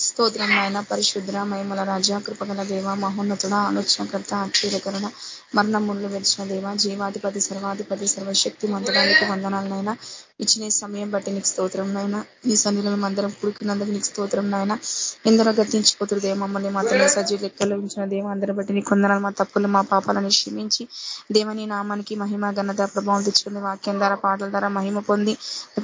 స్తోత్రం నాయన పరిశుద్ర మహిమల రాజా కృపగల దేవ మహోన్నతుడ ఆలోచనకర్త ఆశ్చర్యకరణ మరణ ముళ్ళు వెలిచిన దేవ జీవాధిపతి సర్వాధిపతి సర్వశక్తి మంతడానికి వందనాలనైనా ఇచ్చిన సమయం బట్టి నీకు స్తోత్రం నాయన. ఈ సన్నిధిలో అందరం కుడుకున్నందుకు నీకు స్తోత్రం నాయన. ఎందరో గతించిపోతురు దేవ మమ్మల్ని మాత్రమే సజీవ లెక్కలో ఉంచిన దేవ అందరి బట్టి నీ కొందనాలు మా తప్పులు మా పాపాలను క్షమించి. దేవని నామానికి మహిమ ఘనత ప్రభావం తెచ్చుకుంది వాక్యం ద్వారా పాటల ద్వారా మహిమ పొంది.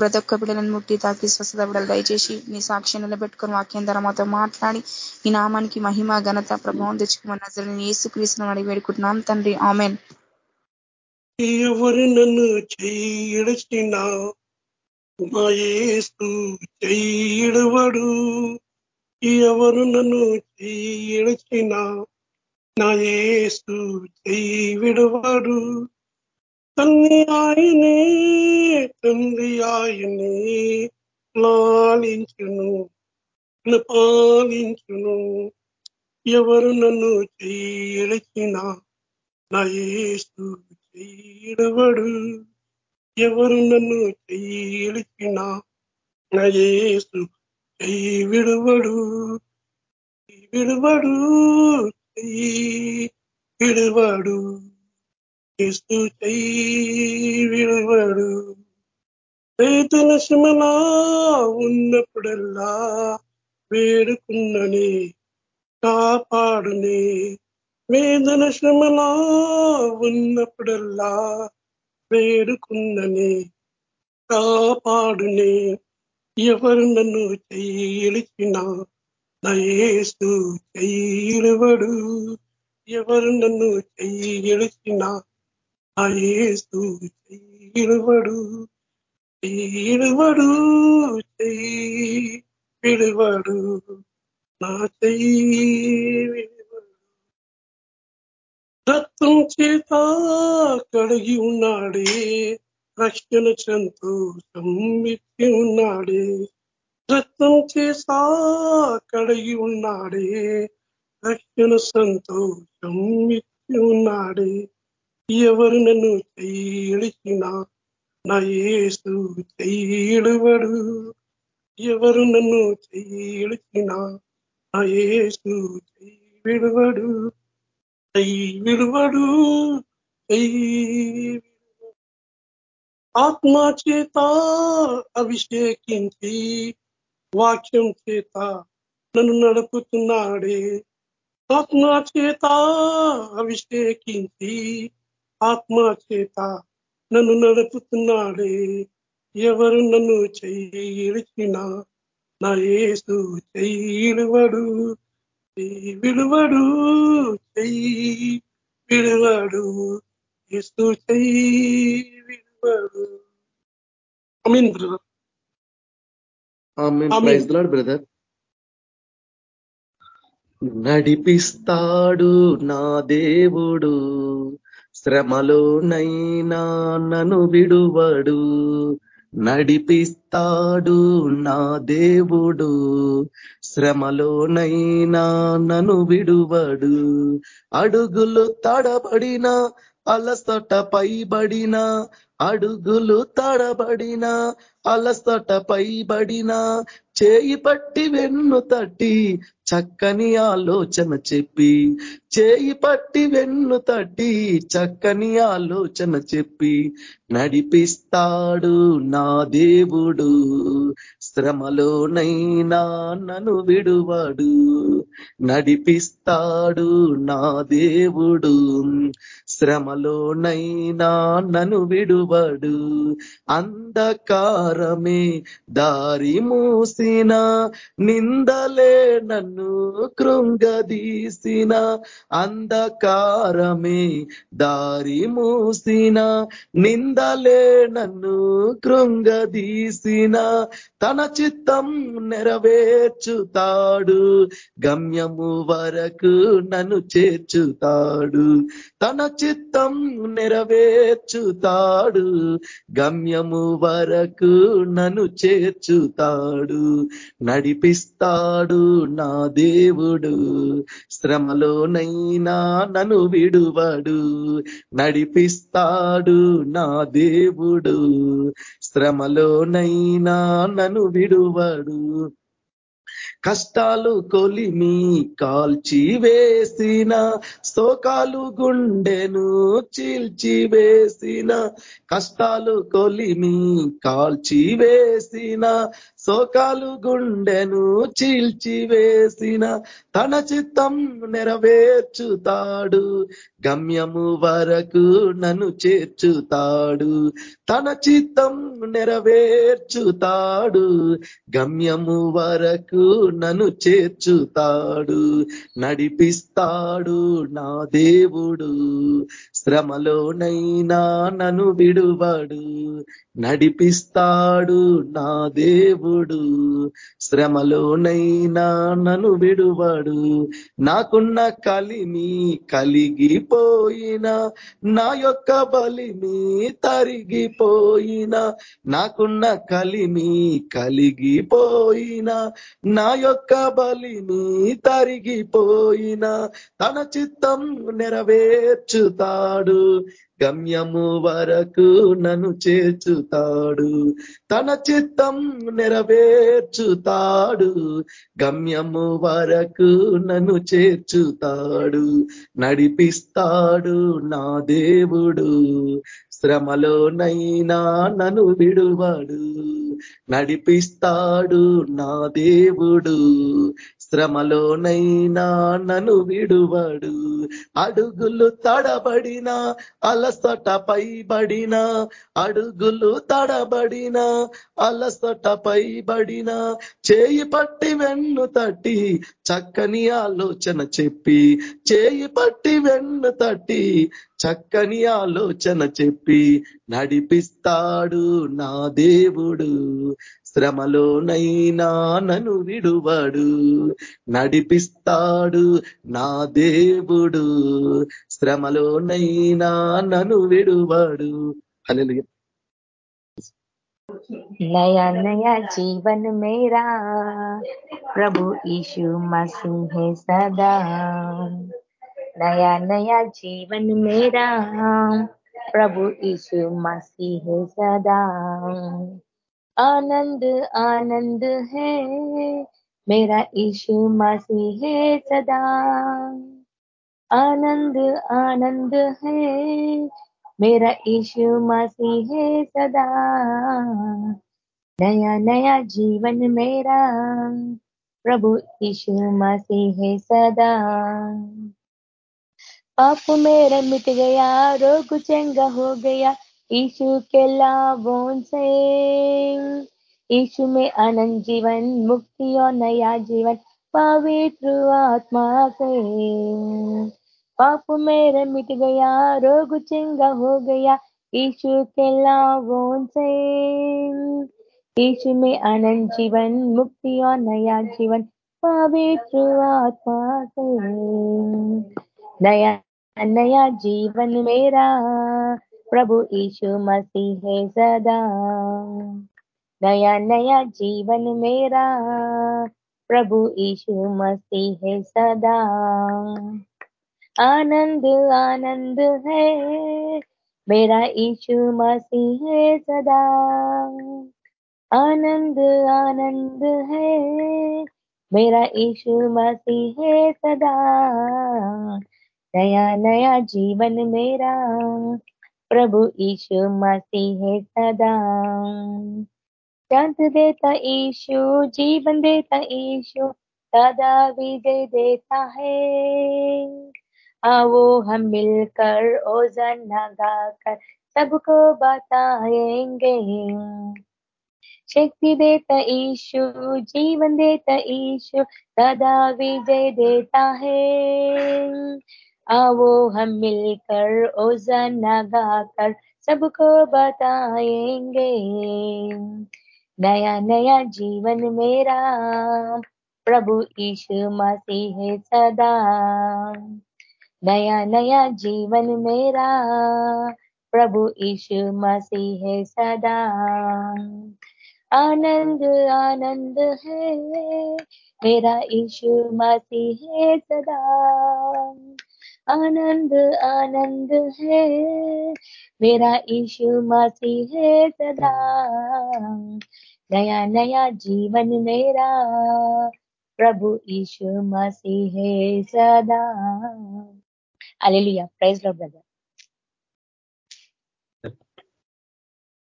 ప్రతి ఒక్క బిడ్డలను ముట్టి తాకి స్వస్థత బిడ్డలు దయచేసి నీ సాక్ష్యం నిలబెట్టుకుని వాక్యం ద్వారా మాతో మాట్లాడి. ఈ నామానికి మహిమ ఘనత ప్రభావం తెచ్చుకోమని నజరని ఏసు క్రీస్తును అడిగి వేడుకుంటున్నాం. తండ్రి ఆమెన్. ఎవరు నన్ను చెయ్యడచినా మా ఏసు చెయ్యడవాడు ఎవరు నన్ను చెయ్యడచినా నా ఏసు విడవాడు తల్లి ఆయనే తల్లి ఆయనే లాలించును పాలించును ఎవరు నన్ను చెయ్యడచినా నా ఏసు చెయ్యడవడు ఎవరు నన్ను చెయ్యిలిచినా నయేసు చెయ్యి విడవడు. విడవడు. చెయ్యి విడవడు. ఏసు చెయ్యి విడవడు. రైతుల శ్రమలా ఉన్నప్పుడల్లా వేడుకున్నని కాపాడునే. వేదన శ్రమలా ఉన్నప్పుడల్లా వేడుకున్ననే కాపాడునే. ఎవరు నన్ను చెయ్యిలిచిన నయేసు చెయ్యిలవడు ఎవరు నన్ను చెయ్యిలిచిన నయేసు చెయ్యిలవడు చెయ్యిలవడు చెయ్యి విడువడు నా చెయ్యి రక్తం చేత కడిగి ఉన్నాడే రక్షణ సంతోషం ఇచ్చి ఉన్నాడే. రక్తం చేసా కడిగి ఉన్నాడే రక్షణ సంతోషం ఇచ్చి ఉన్నాడే. ఎవరు నన్ను చెయ్యిడిచిన నా యేసు చెయ్యిడువడు ఎవరు నన్ను చెయ్యిడిచిన నా యేసు చెయ్యి విడువడు ఆత్మ చేత అభిషేకించి వాక్యం చేత నన్ను నడుపుతున్నాడే. ఆత్మ చేత అభిషేకించి ఆత్మ చేత నన్ను నడుపుతున్నాడే. ఎవరు నన్ను చేయిలిచినా నా ఏసు చెయ్యిలువడు విలువడు చెయ్యి విలువడు. మీన్ బ్రదర్ బ్రదర్ నడిపిస్తాడు నా దేవుడు. శ్రమలోనైనా నన్ను విడువడు. నడిపిస్తాడు నా దేవుడు. శ్రమలోనైనా నన్ను విడువడు. అడుగులు తడబడిన అలసట పైబడిన అడుగులు తడబడిన అలసట పైబడిన చేయి పట్టి వెన్ను తట్టి చక్కని ఆలోచన చెప్పి చేయి పట్టి వెన్ను తట్టి చక్కని ఆలోచన చెప్పి నడిపిస్తాడు నా దేవుడు శ్రమలోనైనా నన్ను విడువాడు నడిపిస్తాడు నా దేవుడు. శ్రమలోనైనా నన్ను విడువడు. అంధకారమే దారి మూసిన నిందలే నన్ను కృంగదీసిన. అంధకారమే దారి మూసిన నిందలే నన్ను కృంగదీసిన. తన చిత్తం నెరవేర్చుతాడు గమ్యము వరకు నన్ను చేర్చుతాడు. తన చిత్తం నెరవేర్చుతాడు. గమ్యము వరకు నన్ను చేర్చుతాడు. నడిపిస్తాడు నా దేవుడు. శ్రమలోనైనా నన్ను విడువడు. నడిపిస్తాడు నా దేవుడు. శ్రమలోనైనా నన్ను విడువడు. కష్టాలు కొలిమి కాల్చి వేసిన శోకాలు గుండెను చీల్చి వేసిన కష్టాలు కొలిమి కాల్చి వేసిన శోకాలు గుండెను చీల్చివేసిన తన చిత్తం నెరవేర్చుతాడు. గమ్యము వరకు నన్ను చేర్చుతాడు. తన చిత్తం నెరవేర్చుతాడు. గమ్యము వరకు నన్ను చేర్చుతాడు. నడిపిస్తాడు నా దేవుడు. శ్రమలోనైనా నన్ను విడువడు. నడిపిస్తాడు నా దేవుడు. శ్రమలోనైనా నన్ను విడువాడు. నాకున్న కలిమి కలిగిపోయిన నా యొక్క బలిమి తరిగిపోయిన నాకున్న కలిమి కలిగిపోయిన నా యొక్క బలిమి తరిగిపోయిన తన చిత్తం నెరవేర్చుతాడు. గమ్యము వరకు నన్ను చేర్చుతాడు. తన చిత్తం నెరవే నెరవేర్చుతాడు గమ్యము వరకు నన్ను చేర్చుతాడు. నడిపిస్తాడు నా దేవుడు. శ్రమలోనైనా నన్ను విడువాడు. నడిపిస్తాడు నా దేవుడు. శ్రమలోనైనా నన్ను విడువడు. అడుగులు తడబడిన అలసట పైబడిన అడుగులు తడబడిన అలసట పైబడిన చేయి పట్టి వెన్ను తట్టి చక్కని ఆలోచన చెప్పి చేయి పట్టి వెన్ను తట్టి చక్కని ఆలోచన చెప్పి నడిపిస్తాడు నా దేవుడు. శ్రమలోనైనా నన్ను విడువడు నడిపిస్తాడు నా దేవుడు శ్రమలోనైనా నన్ను విడువడు అని नया नया जीवन मेरा प्रभु यीशु मसीह है सदा नया नया जीवन मेरा प्रभु यीशु मसीह है सदा आनंद आनंद है। मेरा यीशु मसीह है सदा। आनंद आनंद है। मेरा यीशु मसीह है सदा। नया नया जीवन मेरा। प्रभु यीशु मसीह है सदा। पाप मेरा मिट गया, रोग चंगा हो गया। यीशु के लाभों से। यीशु में अनंत जीवन, मुक्ति और नया जीवन, पवित्र आत्मा से। पाप मेरे मिट गया, रोग चंगा हो गया यीशु के लाभों से। यीशु में अनंत जीवन, मुक्ति और नया जीवन, पवित्र आत्मा से। नया नया जीवन मेरा। प्रभु यीशु मसीह है सदा। नया नया जीवन मेरा, प्रभु यीशु मसीह है सदा। आनंद आनंद है, मेरा यीशु मसीह है सदा। आनंद आनंद है, मेरा यीशु मसीह है सदा। नया नया जीवन मेरा प्रभु ईशु मसीह सदा। शांत देता ईशु, जीवन देता ईशु, सदा विजय देता है। आओ हम मिलकर ओजन गाकर सबको बताएँगे। शक्ति देता ईशु, जीवन देता ईशु, सदा विजय देता है। आओ हम मिलकर ओजाना गाकर सबको बताएँगे। नया नया जीवन मेरा, प्रभु यीशु मसीह सदा। नया नया जीवन मेरा, प्रभु यीशु मसीह सदा। आनंद आनंद है, मेरा यीशु मसीह सदा। आनंद आनंद है मेरा ईशु मसीह है सदा नया नया जीवन मेरा प्रभु ईशु मसीह सदा అలెలుయా ప్రైజ్ లో బ్రదర్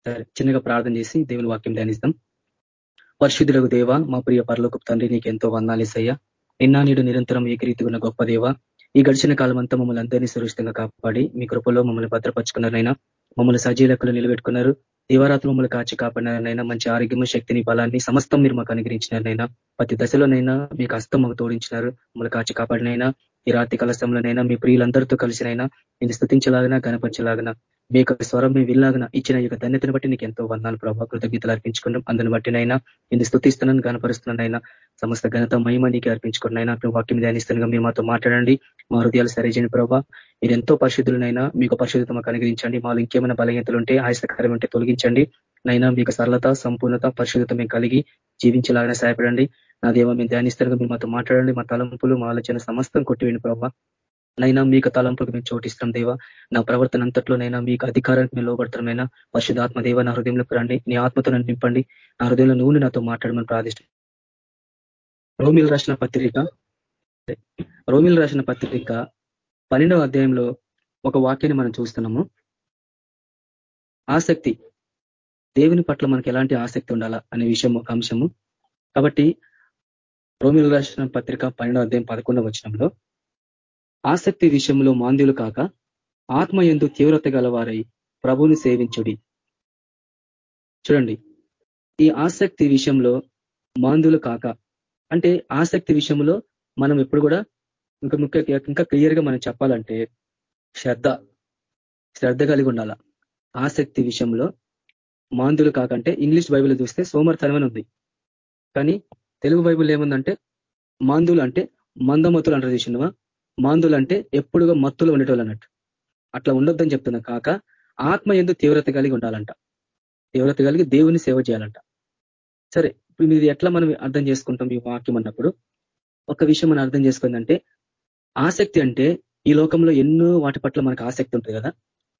సరే చిన్నగా ప్రార్థన చేసి దేవుని వాక్యం ధ్యానిస్తాం పరిశుద్ధులకు దేవ మా ప్రియ పరలోక తండ్రి నీకు ఎంతో వందాలేసయ్యా నిన్నా నీడు నిరంతరం ఏకరీతి ఉన్న గొప్ప దేవ ఈ గడిచిన కాలం అంతా మమ్మల్ని అందరినీ సురక్షితంగా కాపాడి మీ కృపలో మమ్మల్ని భద్రపరుచుకున్నారైనా మమ్మల్ని సజీలకులు నిలబెట్టుకున్నారు దివారాత్రులు మమ్మల్ని కాచి కాపాడినారనైనా మంచి ఆరోగ్యము శక్తిని బలాన్ని సమస్తం మీరు మాకు అనుగ్రహించినారనైనా ప్రతి దశలోనైనా మీకు హస్తం మాకు తోడించినారు మమ్మల్ని కాచి కాపాడినైనా ఈ రాత్రి కలసంలోనైనా మీ ప్రియులందరితో కలిసినైనా నేను స్థుతించలాగినా గణపరచలాగినా మీ యొక్క స్వరం మీ విల్లాగిన ఇచ్చిన యొక్క ధన్యతను బట్టి నీకు ఎంతో వందాలు ప్రభావ కృతజ్ఞతలు అర్పించుకున్నాం. అందుని బట్టినైనా నేను స్థుతిస్తున్నాను గనపరుస్తున్నానైనా సమస్త ఘనత మహిమ నీకు అర్పించుకున్నైనా వాక్యం ధ్యానిస్తున్నా మీరు మాతో మాట్లాడండి. మా హృదయాలు సరిచేయండి ప్రభావ మీరు ఎంతో పరిశుద్ధులనైనా మీకు పరిశుద్ధత మాకు అనుగ్రహించండి. మాలో ఇంకేమైనా బలహీనతలు ఉంటే ఆయాసకరం ఉంటే తొలగించండి. నైనా మీకు సరళత సంపూర్ణత పరిశుద్ధత మేము కలిగి జీవించలాగానే సహాయపడండి. నా దేవ మేము ధ్యానిస్తారుగా మీరు మాతో మాట్లాడండి. మా తలంపులు మా ఆలోచన సమస్తం కొట్టివేయండి ప్రభావ నైనా మీకు తలంపులకు మేము చోటిస్తాం దేవా. నా ప్రవర్తన అంతట్లోనైనా మీకు అధికారానికి మేము లోబడతామైనా పరిశుధాత్మ దేవ నా హృదయంలోకి రండి. నీ ఆత్మతో నన్ను నింపండి. నా హృదయంలో నువ్వు నాతో మాట్లాడమని ప్రార్థిష్టం రోమిల్ రాసిన పత్రిక రోమిల్ రాసిన పత్రిక పన్నెండవ అధ్యాయంలో ఒక వాక్యాన్ని మనం చూస్తున్నాము. ఆసక్తి. దేవుని పట్ల మనకి ఎలాంటి ఆసక్తి ఉండాలా అనే విషయం ఒక అంశము. కాబట్టి రోమిల్ రాసిన పత్రిక పన్నెండవ అధ్యాయం పదకొండవ వచనంలో ఆసక్తి విషయంలో మాంద్యులు కాక ఆత్మ ఎందు తీవ్రత గలవారై ప్రభుని సేవించుడి. చూడండి. ఈ ఆసక్తి విషయంలో మాందులు కాక అంటే ఆసక్తి విషయంలో మనం ఎప్పుడు కూడా ఇంకా ముఖ్య ఇంకా క్లియర్గా మనం చెప్పాలంటే శ్రద్ధ శ్రద్ధ కలిగి ఉండాల. ఆసక్తి విషయంలో మాందులు కాకంటే ఇంగ్లీష్ బైబిల్ చూస్తే సోమర్తనమని ఉంది. కానీ తెలుగు బైబిల్ ఏముందంటే మాందులు అంటే మందమతులు అంటారు చూసినవా? మాందులు అంటే ఎప్పుడుగా మత్తులు ఉండేటోళ్ళు అన్నట్టు అట్లా ఉండొద్దని చెప్తున్నా కాక ఆత్మ ఎందు తీవ్రత కలిగి ఉండాలంట. తీవ్రత కలిగి దేవుని సేవ చేయాలంట. సరే ఇప్పుడు మీరు ఎట్లా మనం అర్థం చేసుకుంటాం ఈ వాక్యం అన్నప్పుడు? ఒక విషయం మనం అర్థం చేసుకుందంటే ఆసక్తి అంటే ఈ లోకంలో ఎన్నో వాటి పట్ల మనకు ఆసక్తి ఉంటుంది కదా?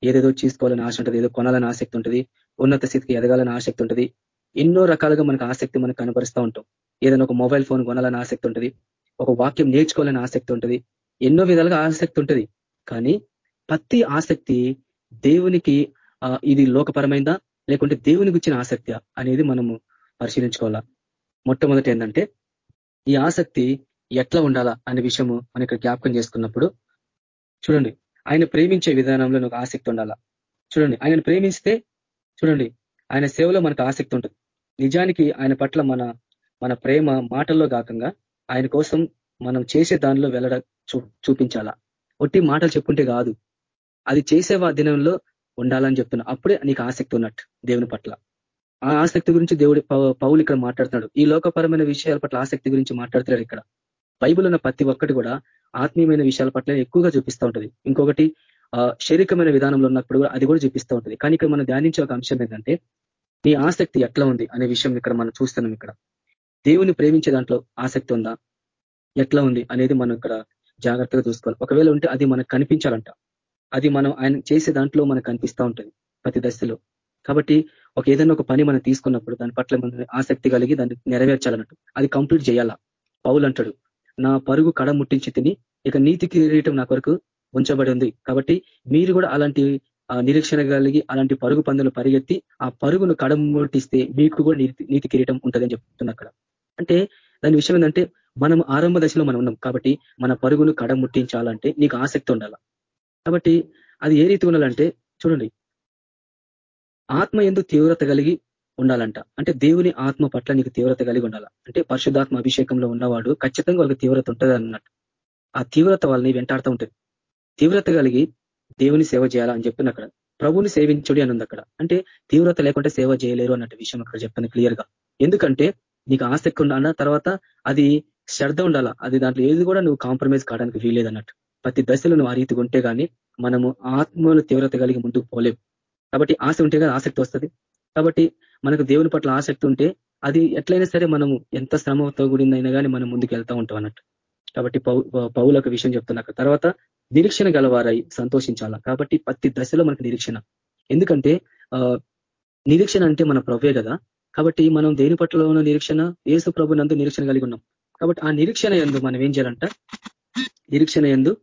ఏదేదో తీసుకోవాలని ఆశ ఉంటుంది ఏదో కొనాలని ఆసక్తి ఉంటుంది ఉన్నత స్థితికి ఎదగాలని ఆసక్తి ఉంటుంది. ఎన్నో రకాలుగా మనకు ఆసక్తి మనకు కనపరుస్తూ ఉంటాం. ఏదైనా ఒక మొబైల్ ఫోన్ కొనాలని ఆసక్తి ఉంటుంది. ఒక వాక్యం నేర్చుకోవాలని ఆసక్తి ఉంటుంది. ఎన్నో విధాలుగా ఆసక్తి ఉంటుంది. కానీ ప్రతి ఆసక్తి దేవునికి ఇది లోకపరమైందా? లేకుంటే దేవునికి వచ్చిన ఆసక్తి అనేది మనము పరిశీలించుకోవాలా? మొట్టమొదటి ఏంటంటే ఈ ఆసక్తి ఎట్లా ఉండాలా అనే విషయము మనం ఇక్కడ జ్ఞాపకం చేసుకున్నప్పుడు చూడండి. ఆయన ప్రేమించే విధానంలో నాకు ఆసక్తి ఉండాలా? చూడండి. ఆయన ప్రేమిస్తే చూడండి ఆయన సేవలో మనకు ఆసక్తి ఉంటుంది. నిజానికి ఆయన పట్ల మన మన ప్రేమ మాటల్లో కాకంగా ఆయన కోసం మనం చేసే దానిలో వెళ్ళడం చూపించాలా? ఒట్టి మాటలు చెప్పుంటే కాదు. అది చేసే దినంలో ఉండాలని చెప్తున్నా. అప్పుడే నీకు ఆసక్తి ఉన్నట్టు దేవుని పట్ల. ఆ ఆసక్తి గురించి దేవుడి పౌలు ఇక్కడ మాట్లాడుతున్నాడు. ఈ లోకపరమైన విషయాల పట్ల ఆసక్తి గురించి మాట్లాడుతున్నాడు ఇక్కడ. బైబుల్ ఉన్న ప్రతి ఒక్కటి కూడా ఆత్మీయమైన విషయాల పట్ల ఎక్కువగా చూపిస్తూ ఉంటుంది. ఇంకొకటి శారీరకమైన విధానంలో ఉన్నప్పుడు కూడా అది కూడా చూపిస్తూ ఉంటుంది. కానీ ఇక్కడ మనం ధ్యానించే ఒక అంశం ఏంటంటే నీ ఆసక్తి ఎట్లా ఉంది అనే విషయం ఇక్కడ మనం చూస్తున్నాం ఇక్కడ. దేవుని ప్రేమించే దాంట్లో ఆసక్తి ఉందా? ఎట్లా ఉంది అనేది మనం ఇక్కడ జాగ్రత్తగా చూసుకోవాలి. ఒకవేళ ఉంటే అది మనకు కనిపించాలంట. అది మనం ఆయన చేసే దాంట్లో మనకు కనిపిస్తూ ఉంటుంది ప్రతి దశలో. కాబట్టి ఒక ఏదైనా ఒక పని మనం తీసుకున్నప్పుడు దాని పట్ల మనం ఆసక్తి కలిగి దాన్ని నెరవేర్చాలన్నట్టు. అది కంప్లీట్ చేయాలా. పౌలు అంటాడు నా పరుగు కడ ముట్టించి తిని ఇక నీతి కిరీటం నా కొరకు ఉంచబడి ఉంది. కాబట్టి మీరు కూడా అలాంటి నిరీక్షణ కలిగి అలాంటి పరుగు పందులు పరిగెత్తి ఆ పరుగును కడముట్టిస్తే మీకు కూడా నీతి కిరీటం ఉంటుందని చెప్తున్నా అక్కడ. అంటే దాని విషయం ఏంటంటే మనం ఆరంభ దశలో మనం ఉన్నాం కాబట్టి మన పరుగును కడముట్టించాలంటే నీకు ఆసక్తి ఉండాల? కాబట్టి అది ఏ రీతి ఉండాలంటే చూడండి. ఆత్మ ఎందు తీవ్రత కలిగి ఉండాలంట. అంటే దేవుని ఆత్మ పట్ల నీకు తీవ్రత కలిగి ఉండాల? అంటే పరిశుద్ధాత్మ అభిషేకంలో ఉన్నవాడు ఖచ్చితంగా వాళ్ళకి తీవ్రత ఉంటుంది అన్నట్టు. ఆ తీవ్రత వాళ్ళని వెంటాడుతూ ఉంటుంది. తీవ్రత కలిగి దేవుని సేవ చేయాలా అని చెప్తున్న అక్కడ. ప్రభుని సేవించుడి అని అక్కడ. అంటే తీవ్రత లేకుంటే సేవ చేయలేరు అన్నట్టు విషయం అక్కడ చెప్తాను క్లియర్గా ఎందుకంటే నీకు ఆసక్తి ఉండాలన్న తర్వాత అది శ్రద్ధ ఉండాలా? అది దాంట్లో ఏది కూడా నువ్వు కాంప్రమైజ్ కావడానికి వీలేదన్నట్టు ప్రతి దశలో నువ్వు ఆ రీతిగా ఉంటే కానీ మనము ఆత్మను తీవ్రత కలిగి ముందుకు పోలేవు కాబట్టి ఆశ ఉంటే కదా ఆసక్తి వస్తుంది. కాబట్టి మనకు దేవుని పట్ల ఆసక్తి ఉంటే అది ఎట్లయినా సరే మనము ఎంత శ్రమతో కూడిందైనా కానీ మనం ముందుకు వెళ్తా ఉంటాం అన్నట్టు. కాబట్టి పౌల ఒక విషయం చెప్తున్నాక తర్వాత నిరీక్షణ గలవారై సంతోషించాలా? కాబట్టి ప్రతి దశలో మనకు నిరీక్షణ. ఎందుకంటే నిరీక్షణ అంటే మన ప్రవ్వే కదా. కాబట్టి మనం దేని పట్ల ఉన్న నిరీక్షణ? ఏసు ప్రభు నందు నిరీక్షణ కలిగి ఉన్నాం. కాబట్టి ఆ నిరీక్షణ ఎందు మనం ఏం చేయాలంట? నిరీక్షణ ఎందు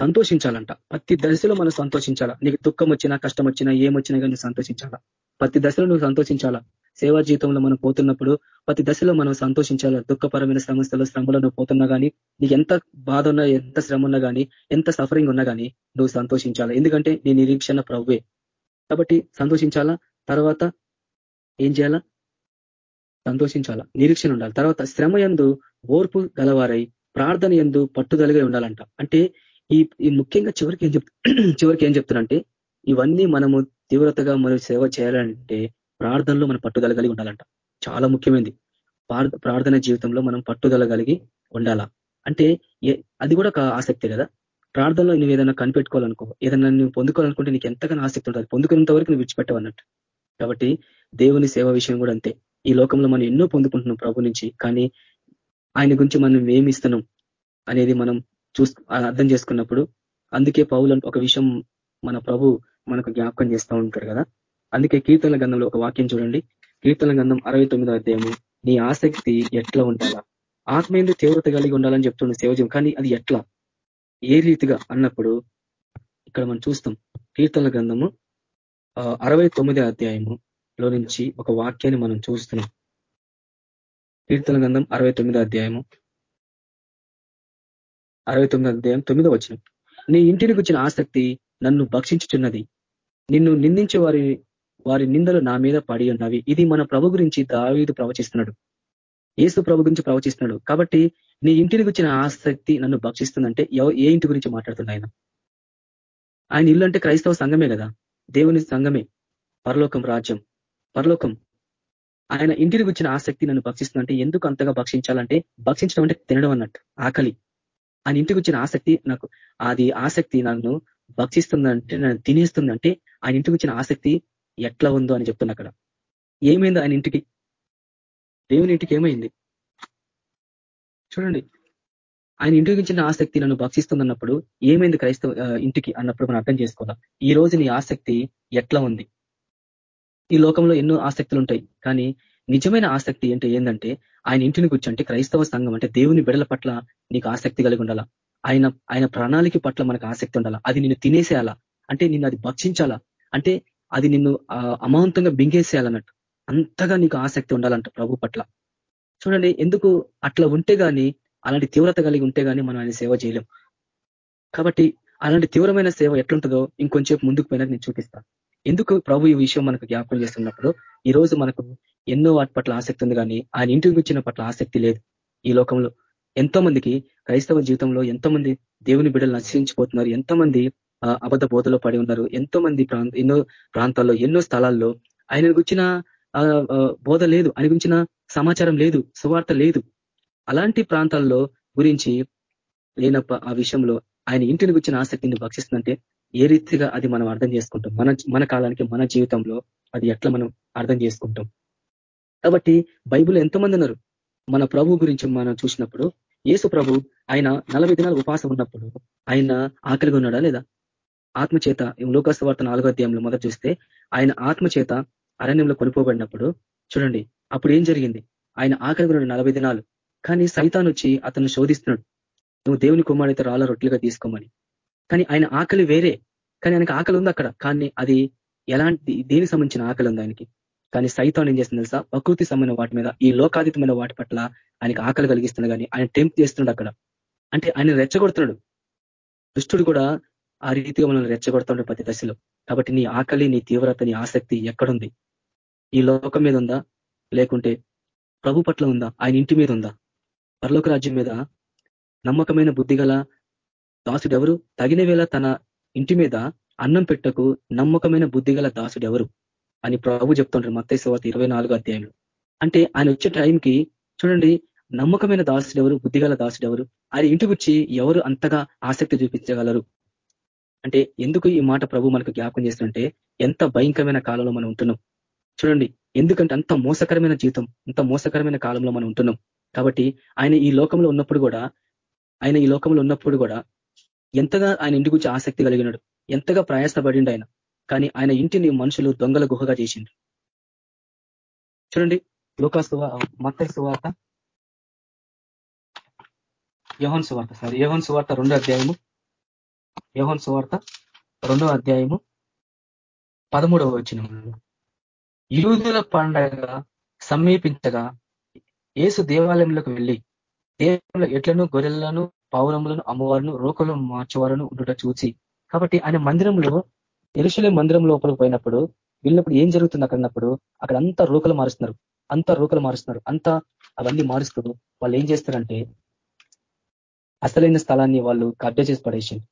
సంతోషించాలంట. ప్రతి దశలో మనం సంతోషించాలా? నీకు దుఃఖం వచ్చినా కష్టం వచ్చినా ఏమొచ్చినా కానీ సంతోషించాలా? ప్రతి దశలో నువ్వు సంతోషించాలా? సేవా జీవితంలో మనం పోతున్నప్పుడు ప్రతి దశలో మనం సంతోషించాలా? దుఃఖపరమైన సమస్యలు శ్రమలో నువ్వు పోతున్నా కానీ నీకు ఎంత బాధ ఉన్నా ఎంత శ్రమ ఉన్నా కానీ ఎంత సఫరింగ్ ఉన్నా కానీ నువ్వు సంతోషించాలా? ఎందుకంటే నీ నిరీక్షణ ప్రవ్వే కాబట్టి సంతోషించాలా? తర్వాత ఏం చేయాలా? సంతోషించాలా? నిరీక్షణ ఉండాలి. తర్వాత శ్రమ ఎందు ఓర్పు గలవారై ప్రార్థన ఎందు పట్టుదలగా ఉండాలంట. అంటే ఈ ఈ ముఖ్యంగా చివరికి ఏం చెప్ చివరికి ఏం చెప్తున్నారంటే ఇవన్నీ మనము తీవ్రతగా మరియు సేవ చేయాలంటే ప్రార్థనలో మనం పట్టుదల కలిగి ఉండాలంట. చాలా ముఖ్యమైనది ప్రార్థన జీవితంలో మనం పట్టుదల కలిగి ఉండాలా? అంటే అది కూడా ఒక ఆసక్తి కదా. ప్రార్థనలో నువ్వు ఏదైనా కనిపెట్టుకోవాలనుకో ఏదైనా నువ్వు పొందుకోవాలనుకుంటే నీకు ఎంతగానో ఆసక్తి ఉంటుంది. పొందుకునేంత వరకు నువ్వు విడిచిపెట్టవన్నట్టు. కాబట్టి దేవుని సేవ విషయం కూడా అంతే. ఈ లోకంలో మనం ఎన్నో పొందుకుంటున్నాం ప్రభు నుంచి కానీ ఆయన గురించి మనం ఏమిస్తున్నాం అనేది మనం చూస్ అర్థం చేసుకున్నప్పుడు అందుకే పౌలు ఒక విషయం మన ప్రభు మనకు జ్ఞాపకం చేస్తూ ఉంటాడు కదా. అందుకే కీర్తన గంధంలో ఒక వాక్యం చూడండి. కీర్తన గంధం అరవై తొమ్మిదో అధ్యాయము. నీ ఆసక్తి ఎట్లా ఉండాలా? ఆత్మ తీవ్రత కలిగి ఉండాలని చెప్తుండే సేవజీవం కానీ అది ఎట్లా? ఏ రీతిగా అన్నప్పుడు ఇక్కడ మనం చూస్తాం. కీర్తన గ్రంథము అరవై తొమ్మిదో లో నుంచి ఒక వాక్యాన్ని మనం చూస్తున్నాం. కీర్తన గంధం అరవై తొమ్మిదో అధ్యాయము. అరవై తొమ్మిది అధ్యాయం తొమ్మిదో వచ్చిన నీ ఇంటిని గుచ్చిన ఆసక్తి నన్ను భక్షించుచున్నది. నిన్ను నిందించే వారి వారి నిందలు నా మీద పడి ఉన్నవి. ఇది మన ప్రభు గురించి దావీదు ప్రవచిస్తున్నాడు. ఏసు ప్రభు గురించి ప్రవచిస్తున్నాడు. కాబట్టి నీ ఇంటిని గుచ్చిన ఆసక్తి నన్ను భక్షిస్తుందంటే ఏ ఇంటి గురించి మాట్లాడుతున్నాయన ఆయన? ఆయన ఇల్లు అంటే క్రైస్తవ సంఘమే కదా. దేవుని సంఘమే. పరలోకం రాజ్యం. పరలోకం. ఆయన ఇంటికి వచ్చిన ఆసక్తి నన్ను భక్షిస్తుందంటే ఎందుకు అంతగా భక్షించాలంటే భక్షించడం అంటే తినడం అన్నట్టు ఆకలి. ఆయన ఇంటికి వచ్చిన ఆసక్తి నాకు అది ఆసక్తి నన్ను భక్షిస్తుందంటే నన్ను తినేస్తుందంటే ఆయన ఇంటికి వచ్చిన ఆసక్తి ఎట్లా ఉందో అని చెప్తున్నా అక్కడ. ఏమైంది ఆయన ఇంటికి? దేవుని ఇంటికి ఏమైంది? చూడండి. ఆయన ఇంటికి వచ్చిన ఆసక్తి నన్ను భక్షిస్తుందన్నప్పుడు ఏమైంది క్రైస్తవ ఇంటికి అన్నప్పుడు మనం అర్థం చేసుకోవాలా? ఈ రోజు నీ ఆసక్తి ఎట్లా ఉంది? ఈ లోకంలో ఎన్నో ఆసక్తులు ఉంటాయి కానీ నిజమైన ఆసక్తి అంటే ఏంటంటే ఆయన ఇంటిని కూర్చుంటే క్రైస్తవ సంఘం అంటే దేవుని బిడల పట్ల నీకు ఆసక్తి కలిగి ఉండాలా? ఆయన ఆయన ప్రణాళిక పట్ల మనకు ఆసక్తి ఉండాలా? అది నిన్ను తినేసేయాలా? అంటే నిన్ను అది భక్షించాలా? అంటే అది నిన్ను అమాంతంగా బింగేసేయాలన్నట్టు. అంతగా నీకు ఆసక్తి ఉండాలంట ప్రభు పట్ల. చూడండి ఎందుకు అట్లా ఉంటే గాని అలాంటి తీవ్రత కలిగి ఉంటే గాని మనం ఆయన సేవ చేయలేం. కాబట్టి అలాంటి తీవ్రమైన సేవ ఎట్లుంటుందో ఇంకొంచేపు ముందుకు పోయినా నేను చూపిస్తాను ఎందుకు ప్రభు ఈ విషయం మనకు జ్ఞాపకం చేస్తున్నప్పుడు ఈ రోజు మనకు ఎన్నో వాటి పట్ల ఆసక్తి ఉంది కానీ ఆయన ఇంటికి వచ్చిన పట్ల ఆసక్తి లేదు ఈ లోకంలో. ఎంతో మందికి క్రైస్తవ జీవితంలో ఎంతో మంది దేవుని బిడ్డలు నశించిపోతున్నారు ఎంతమంది అబద్ధ బోధలో పడి ఉన్నారు ఎంతో మంది ఎన్నో ప్రాంతాల్లో ఎన్నో స్థలాల్లో ఆయన గురించిన బోధ లేదు ఆయన గురించిన సమాచారం లేదు సువార్త లేదు. అలాంటి ప్రాంతాల్లో గురించి లేనప్ప ఆ విషయంలో ఆయన ఇంటిని గురించిన ఆసక్తిని భక్షిస్తుందంటే ఏ రీతిగా అది మనం అర్థం చేసుకుంటాం? మన మన కాలానికి మన జీవితంలో అది ఎట్లా మనం అర్థం చేసుకుంటాం? కాబట్టి బైబుల్ ఎంతమంది ఉన్నారు. మన ప్రభు గురించి మనం చూసినప్పుడు యేసు ప్రభు ఆయన నలభై దినాలు ఉపాసం ఉన్నప్పుడు ఆయన ఆకలిగా ఉన్నాడా లేదా? ఆత్మచేత లోకస్త వార్త నాలుగో అధ్యాయంలో మొదటి చూస్తే ఆయన ఆత్మచేత అరణ్యంలో కొనుకోబడినప్పుడు చూడండి అప్పుడు ఏం జరిగింది? ఆయన ఆకలిగా ఉన్నాడు నలభై దినాలు. కానీ సైతాన్ వచ్చి అతను శోధిస్తున్నాడు. నువ్వు దేవుని కుమారుడితో రాళ్ళ రొట్టెలుగా తీసుకోమని. కానీ ఆయన ఆకలి వేరే. కానీ ఆయనకు ఆకలి ఉంది అక్కడ. కానీ అది ఎలాంటి దేనికి సంబంధించిన ఆకలి ఉంది ఆయనకి? కానీ సైతాన్ ఏం చేస్తుంది తెలుసా? ప్రకృతి సంబంధించిన వాటి మీద ఈ లోకాతీతమైన వాటి పట్ల ఆయనకు ఆకలి కలిగిస్తుంది కానీ ఆయన టెంప్ చేస్తున్నాడు అక్కడ. అంటే ఆయన రెచ్చగొడుతున్నాడు. దుష్టుడు కూడా ఆ రీతిగా మనల్ని రెచ్చగొడుతుండే ప్రతి దశలో. కాబట్టి నీ ఆకలి నీ తీవ్రత నీ ఆసక్తి ఎక్కడుంది? ఈ లోకం మీద ఉందా? లేకుంటే ప్రభు పట్ల ఉందా? ఆయన ఇంటి మీద ఉందా? పరలోక రాజ్యం మీద నమ్మకమైన బుద్ధి గల దాసుడెవరు? తగిన వేళ తన ఇంటి మీద అన్నం పెట్టకు నమ్మకమైన బుద్ధిగల దాసుడు ఎవరు అని ప్రభు చెప్తుంటారు మత్తయ్య సవాత ఇరవై నాలుగో అధ్యాయంలో. అంటే ఆయన వచ్చే టైంకి చూడండి నమ్మకమైన దాసుడు ఎవరు బుద్ధిగల దాసుడు ఎవరు ఆయన ఇంటికి వచ్చి ఎవరు అంతగా ఆసక్తి చూపించగలరు? అంటే ఎందుకు ఈ మాట ప్రభు మనకు జ్ఞాపకం చేస్తుంటే ఎంత భయంకరమైన కాలంలో మనం ఉంటున్నాం. చూడండి ఎందుకంటే అంత మోసకరమైన జీవితం అంత మోసకరమైన కాలంలో మనం ఉంటున్నాం. కాబట్టి ఆయన ఈ లోకంలో ఉన్నప్పుడు కూడా ఆయన ఈ లోకంలో ఉన్నప్పుడు కూడా ఎంతగా ఆయన ఇంటి గురించి ఆసక్తి కలిగినాడు ఎంతగా ప్రయాసపడిండు ఆయన. కానీ ఆయన ఇంటిని మనుషులు దొంగల గుహగా చేసిండు చూడండి లోకాస్తువ మత్త సువార్త యోహన్ సువార్త సారీ యోహన్ సువార్త రెండో అధ్యాయము యోహన్ సువార్త రెండో అధ్యాయము పదమూడవ వచ్చిన యూదుల పండగ సమీపించగా ఏసు దేవాలయంలోకి వెళ్ళి దేవుల ఎట్లను గొర్రెలను పౌరములను అమ్మవారును రోకలు మార్చేవారును ఉండుట చూసి కాబట్టి ఆయన మందిరంలో ఎరుసలే మందిరం లోపలికి పోయినప్పుడు వెళ్ళినప్పుడు ఏం జరుగుతుంది అక్కడన్నప్పుడు అక్కడ అంతా రూకలు మారుస్తున్నారు. అంతా రూకలు మారుస్తున్నారు. అంతా అవన్నీ మారుస్తూ వాళ్ళు ఏం చేస్తారంటే అసలైన స్థలాన్ని వాళ్ళు కబ్జా చేసి పడేసింది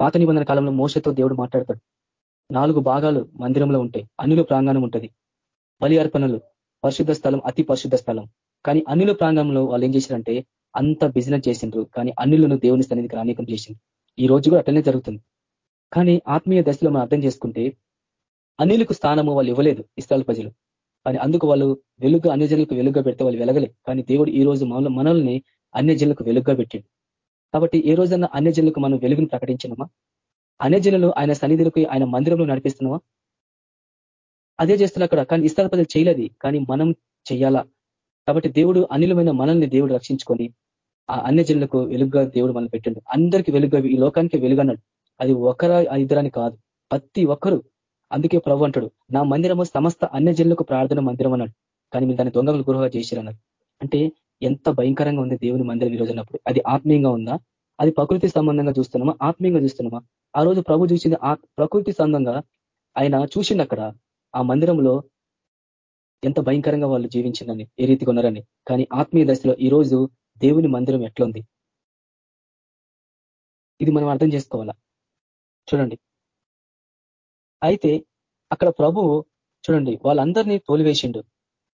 పాత నిబంధన కాలంలో మోసతో దేవుడు మాట్లాడతాడు. నాలుగు భాగాలు మందిరంలో ఉంటాయి. అన్నిలో ప్రాంగణం ఉంటుంది. బలి అర్పణలు పరిశుద్ధ స్థలం అతి పరిశుద్ధ స్థలం. కానీ అన్నిల ప్రాంగంలో వాళ్ళు ఏం చేశారంటే అంత బిజినెస్ చేసిండ్రు. కానీ అన్నిలను దేవుని సన్నిధికి రానీకం చేసిండ్రు. ఈ రోజు కూడా అట్లనే జరుగుతుంది. కానీ ఆత్మీయ దశలో మనం అర్థం చేసుకుంటే అనిలకు స్థానము వాళ్ళు ఇవ్వలేదు ఇస్రాయల్ ప్రజలు. కానీ అందుకు వాళ్ళు వెలుగు అన్ని జనులకు వెలుగుగా పెడితే వాళ్ళు వెలగలే. కానీ దేవుడు ఈ రోజు మనల్ని అన్య జనులకు వెలుగుగా పెట్టిండు. కాబట్టి ఏ రోజన్నా అన్య జనులకు మనం వెలుగును ప్రకటించినమా? అన్య జనులు ఆయన సన్నిధులకు ఆయన మందిరంలో నడిపిస్తున్నామా? అదే చేస్తున్నా అక్కడ కానీ ఇస్తాల ప్రజలు చేయలేదు. కానీ మనం చేయాలా? కాబట్టి దేవుడు అనిలమైన మనల్ని దేవుడు రక్షించుకొని ఆ అన్య జనులకు వెలుగుగా దేవుడు మనం పెట్టిండు. అందరికీ వెలుగుగా ఈ లోకానికి వెలుగన్నాడు. అది ఒకర ఇద్దరని కాదు. ప్రతి ఒక్కరు అందుకే ప్రభు అంటాడు నా మందిరము సమస్త అన్ని జనులకు ప్రార్థన మందిరం అన్నాడు. కానీ మీరు దాన్ని దొంగలు గురువుగా చేశారన్నారు అంటే ఎంత భయంకరంగా ఉంది దేవుని మందిరం ఈ రోజున్నప్పుడు. అది ఆత్మీయంగా ఉందా? అది ప్రకృతి సంబంధంగా చూస్తున్నామా? ఆత్మీయంగా చూస్తున్నామా? ఆ రోజు ప్రభు చూసింది ప్రకృతి సంబంధంగా ఆయన చూసింది అక్కడ ఆ మందిరంలో ఎంత భయంకరంగా వాళ్ళు జీవించిందని ఏ రీతిగా ఉన్నారని కానీ ఆత్మీయ దశలో ఈ రోజు దేవుని మందిరం ఎట్లుంది? ఇది మనం అర్థం చేసుకోవాలా? చూడండి. అయితే అక్కడ ప్రభు చూడండి వాళ్ళందరినీ తోలివేసిండు.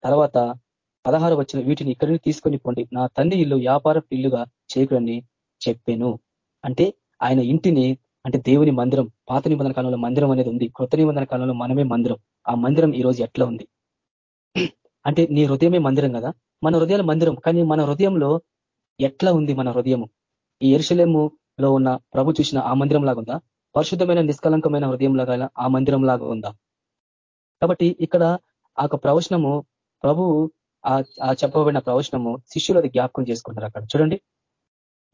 తర్వాత పదహారు వచ్చిన వీటిని ఇక్కడి నుంచి తీసుకొని పోండి. నా తండ్రి ఇల్లు వ్యాపార ఇల్లుగా చేయకుడని చెప్పాను. అంటే ఆయన ఇంటిని అంటే దేవుని మందిరం పాత నిబంధన కాలంలో మందిరం అనేది ఉంది కృత నిబంధన కాలంలో మనమే మందిరం. ఆ మందిరం ఈ రోజు ఎట్లా ఉంది? అంటే నీ హృదయమే మందిరం కదా? మన హృదయాల మందిరం కానీ మన హృదయంలో ఎట్లా ఉంది మన హృదయము? ఈ ఎరుశలేములో ఉన్న ప్రభు చూసిన ఆ మందిరం లాగా ఉందా? పరిశుద్ధమైన నిష్కలంకమైన హృదయం లాగా ఆ మందిరం లాగా ఉందా? కాబట్టి ఇక్కడ ఆ ప్రవచనము ప్రభు ఆ చెప్పబడిన ప్రవచనము శిష్యులు అది జ్ఞాపకం చేసుకుంటారు అక్కడ. చూడండి.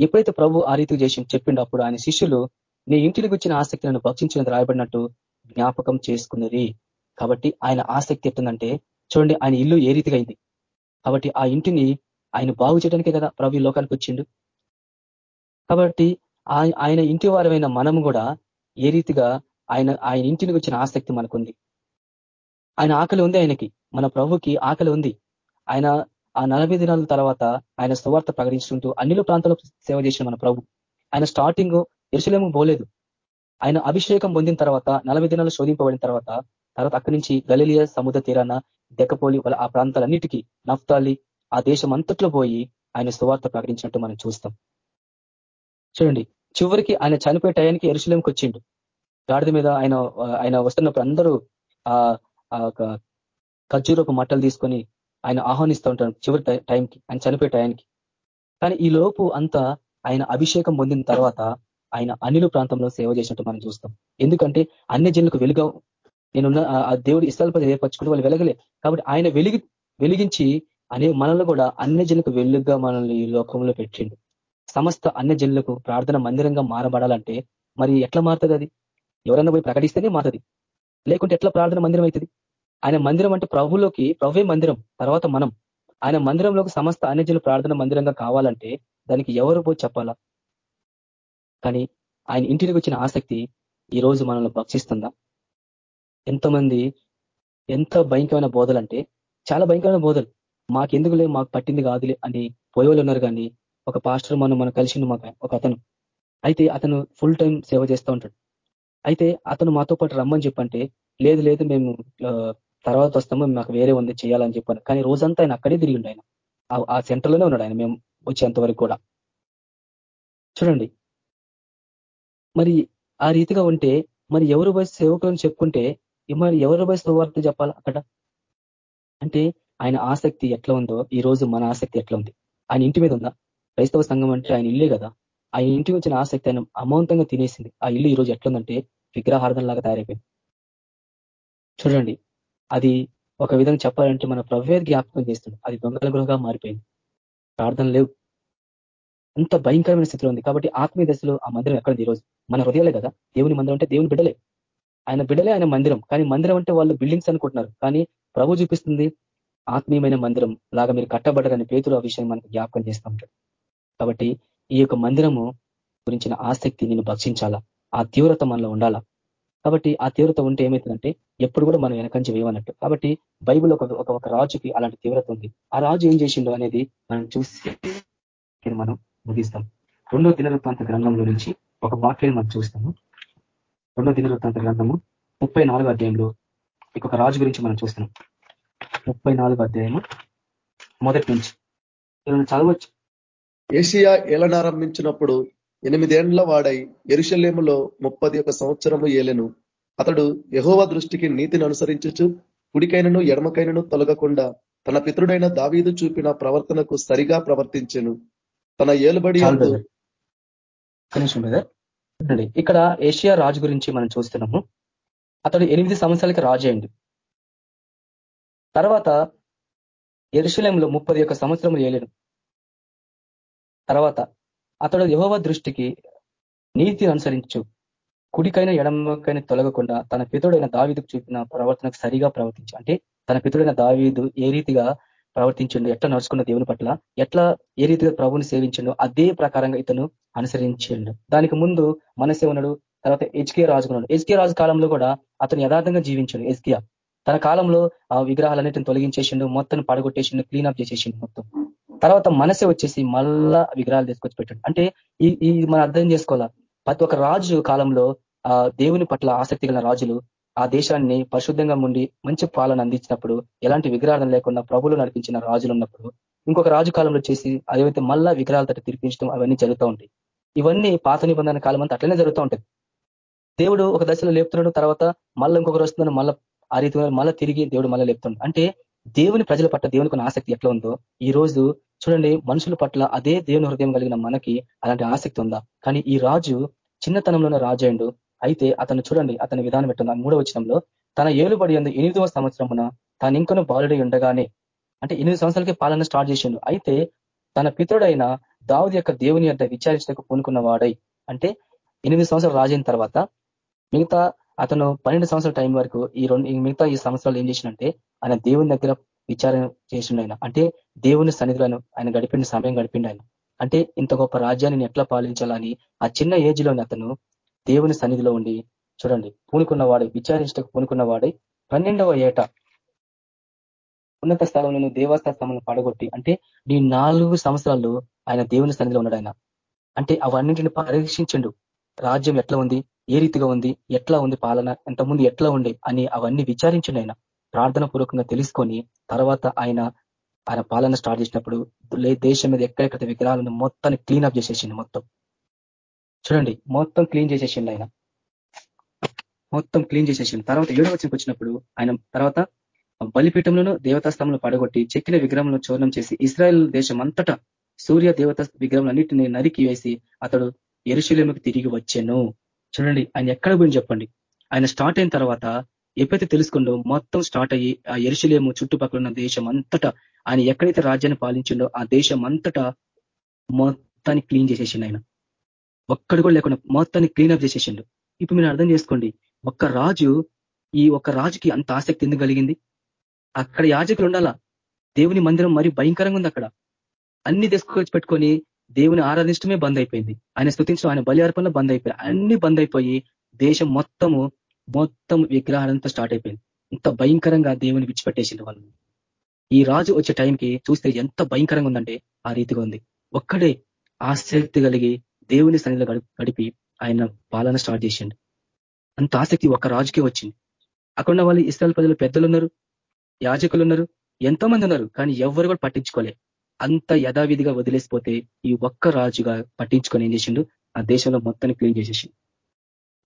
ఎప్పుడైతే ప్రభు ఆ రీతి చేసి చెప్పిండో అప్పుడు ఆయన శిష్యులు నీ ఇంటికి వచ్చిన ఆసక్తులను భక్షించినది రాయబడినట్టు జ్ఞాపకం చేసుకున్నది. కాబట్టి ఆయన ఆసక్తి ఎట్టుందంటే చూడండి ఆయన ఇల్లు ఏ రీతిగా అయింది. కాబట్టి ఆ ఇంటిని ఆయన బాగు చేయడానికే కదా ప్రభు లోకానికి వచ్చిండు. కాబట్టి ఆయన ఇంటి వారమైన మనము కూడా ఏ రీతిగా ఆయన ఆయన ఇంటిని వచ్చిన ఆసక్తి మనకుంది. ఆయన ఆకలి ఉంది ఆయనకి. మన ప్రభుకి ఆకలి ఉంది. ఆయన ఆ నలభై దినాల తర్వాత ఆయన సువార్త ప్రకటించుకుంటూ అన్నిల ప్రాంతాల్లో సేవ చేసిన మన ప్రభు. ఆయన స్టార్టింగ్ ఎరుసలేము పోలేదు. ఆయన అభిషేకం పొందిన తర్వాత నలభై దినాలు శోధింపబడిన తర్వాత తర్వాత అక్కడి నుంచి గలీలియ సముద్ర తీరాన దెక్కపోలి వాళ్ళ ఆ ప్రాంతాలన్నిటికీ నఫ్తాలి ఆ దేశం అంతట్లో పోయి ఆయన సువార్త ప్రకటించినట్టు మనం చూస్తాం. చూడండి చివరికి ఆయన చనిపోయే టయానికి ఎరుశలేంకి వచ్చిండు. గాడిద మీద ఆయన ఆయన వస్తున్నప్పుడు అందరూ ఆ ఖర్జూరపు మట్టలు తీసుకొని ఆయన ఆహ్వానిస్తూ ఉంటాడు చివరి టైంకి ఆయన చనిపోయే టయానికి. కానీ ఈ లోపు అంతా ఆయన అభిషేకం పొందిన తర్వాత ఆయన అనిలు ప్రాంతంలో సేవ చేసినట్టు మనం చూస్తాం. ఎందుకంటే అన్ని జనులకు వెలుగ నేనున్న ఆ దేవుడు ఇష్టాలపై ఏర్పరచుకుంటే వాళ్ళు వెలగలే. కాబట్టి ఆయన వెలిగి వెలిగించి అనే మనల్ని కూడా అన్ని జనులకు వెలుగుగా మనల్ని ఈ లోకంలో పెట్టిండు. సమస్త అన్ని జనులకు ప్రార్థన మందిరంగా మారబడాలంటే మరి ఎట్లా మారుతుంది అది? ఎవరన్నా పోయి ప్రకటిస్తేనే మారుతుంది. లేకుంటే ఎట్లా ప్రార్థన మందిరం అవుతుంది ఆయన మందిరం అంటే ప్రభులోకి ప్రభువే మందిరం తర్వాత మనం. ఆయన మందిరంలోకి సమస్త అన్యజనులు ప్రార్థన మందిరంగా కావాలంటే దానికి ఎవరు పోయి చెప్పాలా? కానీ ఆయన ఇంటికి వచ్చిన ఆసక్తి ఈ రోజు మనల్ని భక్షిస్తుందా ఎంతమంది ఎంత భయంకరమైన బోధలు అంటే చాలా భయంకరమైన బోధలు. మాకెందుకులే మాకు పట్టింది కాదులే అని పోయేవాళ్ళు ఉన్నారు కానీ ఒక పాస్టర్ మనం మనం కలిసిండు మాకు ఒక అతను. అయితే అతను ఫుల్ టైం సేవ చేస్తూ ఉంటాడు. అయితే అతను మాతో పాటు రమ్మని చెప్పంటే లేదు లేదు మేము తర్వాత వస్తాము మాకు వేరే ఉంది చేయాలని చెప్పాను. కానీ రోజంతా ఆయన అక్కడే తిరిగి ఆయన. ఆ సెంటర్లోనే ఉన్నాడు ఆయన మేము వచ్చేంత వరకు కూడా. చూడండి. మరి ఆ రీతిగా ఉంటే మరి ఎవరు పోయి సేవకులను చెప్పుకుంటే మరి ఎవరు పోయి సువార్త చెప్పాలి అక్కడ? అంటే ఆయన ఆసక్తి ఎట్లా ఉందో ఈ రోజు మన ఆసక్తి ఎట్లా ఉంది? ఆయన ఇంటి మీద ఉందా? క్రైస్తవ సంఘం అంటే ఆయన ఇల్లే కదా? ఆ ఇంటికి వచ్చిన ఆసక్తి ఆయన అమౌంతంగా తినేసింది. ఆ ఇల్లు ఈ రోజు ఎట్లుందంటే లాగా తయారైపోయింది. చూడండి అది ఒక విధంగా చెప్పాలంటే మన ప్రవ్వేది జ్ఞాపకం చేస్తుంది. అది దొంగల గృహగా మారిపోయింది. ప్రార్థన లేవు. అంత భయంకరమైన స్థితిలో ఉంది. కాబట్టి ఆత్మీయ దశలో ఆ మందిరం ఎక్కడ ఈరోజు? మన హృదయాలే కదా? దేవుని మందిరం అంటే దేవుని బిడ్డలే. ఆయన బిడ్డలే ఆయన మందిరం. కానీ మందిరం అంటే వాళ్ళు బిల్డింగ్స్ అనుకుంటున్నారు. కానీ ప్రభు చూపిస్తుంది ఆత్మీయమైన మందిరం లాగా మీరు కట్టబడ్డారని పేతులు ఆ విషయం మనకు జ్ఞాపకం చేస్తూ ఉంటాడు. కాబట్టి ఈ యొక్క మందిరము గురించిన ఆసక్తి నేను భక్షించాలా? ఆ తీవ్రత మనలో ఉండాలా? కాబట్టి ఆ తీవ్రత ఉంటే ఏమవుతుందంటే ఎప్పుడు కూడా మనం వెనకంచి వేయమన్నట్టు. కాబట్టి బైబుల్ ఒక ఒక రాజుకి అలాంటి తీవ్రత ఉంది. ఆ రాజు ఏం చేసిండో అనేది మనం చూసి మనం ముగిస్తాం. రెండో దినవృత్తాంత గ్రంథంలో నుంచి ఒక వాక్యం మనం చూస్తాము. రెండో దినవృత్తాంత గ్రంథము ముప్పై నాలుగు అధ్యాయంలో ఒక రాజు గురించి మనం చూస్తున్నాం. ముప్పై నాలుగు అధ్యాయము మొదటి నుంచి. చదవచ్చు. ఏషియా ఏలనారంభించినప్పుడు ఎనిమిదేండ్ల వాడై ఎరుషలేములో ముప్పది ఒక సంవత్సరము ఏలెను. అతడు యహోవ దృష్టికి నీతిని అనుసరించుచు కుడికైనను ఎడమకైనను తొలగకుండా తన పితృడైన దావీదు చూపిన ప్రవర్తనకు సరిగా ప్రవర్తించెను. తన ఏలుబడి ఇక్కడ ఏషియా రాజు గురించి మనం చూస్తున్నాము. అతడు ఎనిమిది సంవత్సరాలకి రాజు తర్వాత ఎరుశలంలో ముప్పది ఒక సంవత్సరములు ఏలేను తర్వాత అతడు యహోవ దృష్టికి నీతిని అనుసరించు. కుడికైనా ఎడమకైనా తొలగకుండా తన పితుడైన దావీదుకు చూపిన ప్రవర్తనకు సరిగా ప్రవర్తించు. అంటే తన పితుడైన దావీదు ఏ రీతిగా ప్రవర్తించండు ఎట్లా నడుచుకున్న దేవుని పట్ల ఎట్లా ఏ రీతిగా ప్రభుని సేవించండు అదే ప్రకారంగా ఇతను అనుసరించిండు. దానికి ముందు మనసే ఉన్నాడు తర్వాత హెచ్కే రాజు ఉన్నాడు. హెచ్కే రాజు కాలంలో కూడా అతను యథార్థంగా జీవించాడు హెచ్కియా తన కాలంలో ఆ విగ్రహాలన్నిటిని తొలగించేసిండు మొత్తం పడగొట్టేసిండు క్లీన్ అప్ చేసేసిండు మొత్తం. తర్వాత మనసే వచ్చేసి మళ్ళా విగ్రహాలు తీసుకొచ్చి పెట్టాడు. అంటే ఈ మనం అర్థం చేసుకోవాలా? ప్రతి ఒక్క రాజు కాలంలో ఆ దేవుని పట్ల ఆసక్తి గల రాజులు ఆ దేశాన్ని పరిశుద్ధంగా ఉండి మంచి పాలన అందించినప్పుడు ఎలాంటి విగ్రహాలను లేకుండా ప్రభులు నడిపించిన రాజులు ఉన్నప్పుడు ఇంకొక రాజు కాలంలో చేసి అదేవైతే మళ్ళా విగ్రహాలతో తిరిపించడం అవన్నీ జరుగుతూ ఉంటాయి. ఇవన్నీ పాత నిబంధన కాలం అంతా అట్లనే జరుగుతూ ఉంటాయి దేవుడు ఒక దశలో లేపుతున్నాడు తర్వాత మళ్ళీ ఇంకొకరు వస్తున్నాడు మళ్ళీ ఆ రీతి మళ్ళీ తిరిగి దేవుడు మళ్ళీ లేపుతున్నాడు. అంటే దేవుని ప్రజల పట్ల దేవునికి ఆసక్తి ఎట్లా ఉందో ఈ రోజు చూడండి మనుషుల పట్ల అదే దేవుని హృదయం కలిగిన మనకి అలాంటి ఆసక్తి ఉందా? కానీ ఈ రాజు చిన్నతనంలోనే రాజు అయిండు అయితే అతను చూడండి అతని విధానం పెట్టున్న మూడో వచనంలో తన ఏలుబడి అందు ఎనిమిదవ సంవత్సరమున తాను ఇంకను బాలుడై ఉండగానే అంటే ఎనిమిది సంవత్సరాలకి పాలన స్టార్ట్ చేసిండు. అయితే తన పితృడైన దావుది యొక్క దేవుని యొక్క విచారించకు పూనుకున్న వాడై అంటే ఎనిమిది సంవత్సరాలు రాజైన తర్వాత మిగతా అతను పన్నెండు సంవత్సరాల టైం వరకు ఈ రెండు మిగతా ఈ సంవత్సరాలు ఏం చేసినంటే ఆయన దేవుని దగ్గర విచారణ చేసిండు ఆయన. అంటే దేవుని సన్నిధిలో ఆయన గడిపిన సమయం గడిపిండు ఆయన. అంటే ఇంత గొప్ప రాజ్యాన్ని ఎట్లా పాలించాలని ఆ చిన్న ఏజ్లోని అతను దేవుని సన్నిధిలో ఉండి చూడండి పూనుకున్నవాడై విచారించటకు పూనుకున్నవాడై పన్నెండవ ఏట ఉన్నత స్థలంలో దేవస్థ స్థలంలో పడగొట్టి అంటే నీ నాలుగు సంవత్సరాలు ఆయన దేవుని సన్నిధిలో ఉన్నాడు ఆయన అంటే అవన్నింటిని పరీక్షించండు. రాజ్యం ఎట్లా ఉంది? ఏ రీతిగా ఉంది? ఎట్లా ఉంది పాలన? ఎంతమంది ఎట్లా ఉండే? అని అవన్నీ విచారించండి ఆయన ప్రార్థన పూర్వకంగా తెలుసుకొని తర్వాత ఆయన ఆయన పాలన స్టార్ట్ చేసినప్పుడు దేశం మీద ఎక్కడెక్కడ విగ్రహాలను మొత్తాన్ని క్లీన్ అప్ చేసేసింది మొత్తం. చూడండి మొత్తం క్లీన్ చేసేసిండు ఆయన. మొత్తం క్లీన్ చేసేసిండు. తర్వాత ఏడవ వచ్చినకి వచ్చినప్పుడు ఆయన తర్వాత బలిపీఠంలోనూ దేవతాస్తంలో పడగొట్టి చెక్కిన విగ్రహంలో చూర్ణం చేసి ఇస్రాయల్ దేశం అంతటా సూర్య దేవత విగ్రహం నరికి వేసి అతడు ఎరుశలేముకి తిరిగి వచ్చాను. చూడండి ఆయన ఎక్కడ గురించి చెప్పండి. ఆయన స్టార్ట్ అయిన తర్వాత ఎప్పుడైతే తెలుసుకుండో మొత్తం స్టార్ట్ అయ్యి ఆ ఎరుశలేము చుట్టుపక్కల ఉన్న దేశం అంతటా ఆయన ఎక్కడైతే రాజ్యాన్ని పాలించిండో ఆ దేశం అంతటా మొత్తాన్ని క్లీన్ చేసేసిండు ఆయన. ఒక్కడు కూడా లేకుండా మొత్తాన్ని క్లీనప్ చేసేసిండు. ఇప్పుడు మీరు అర్థం చేసుకోండి ఒక్క రాజు ఈ ఒక్క రాజుకి అంత ఆసక్తి ఎందుకు కలిగింది? అక్కడ యాజకులు ఉండాలా? దేవుని మందిరం మరి భయంకరంగా ఉంది అక్కడ. అన్ని తీసుకొచ్చి పెట్టుకొని దేవుని ఆరాధించడమే బంద్ అయిపోయింది. ఆయన స్థుతించడం ఆయన బలి అర్పణలో బంద్ అయిపోయాయి అన్ని బంద్ అయిపోయి దేశం మొత్తము మొత్తం విగ్రహాలంతా స్టార్ట్ అయిపోయింది. ఇంత భయంకరంగా దేవుని విడిచిపెట్టేసింది వాళ్ళు. ఈ రాజు వచ్చే టైంకి చూస్తే ఎంత భయంకరంగా ఉందంటే ఆ రీతిగా ఉంది. ఒక్కడే ఆసక్తి కలిగి దేవుని సన్నిధిలో గడిపి ఆయన పాలన స్టార్ట్ చేసిండు. అంత ఆసక్తి ఒక రాజుకే వచ్చింది. అక్కడ వాళ్ళు ఇస్రాయల్ ప్రజలు పెద్దలు ఉన్నారు యాజకులు ఉన్నారు ఎంతో మంది ఉన్నారు కానీ ఎవరు కూడా పట్టించుకోలే. అంత యథావిధిగా వదిలేసిపోతే ఈ ఒక్క రాజుగా పట్టించుకొని ఏం చేసిండు? ఆ దేశంలో మొత్తాన్ని క్లీన్ చేసేసిండు.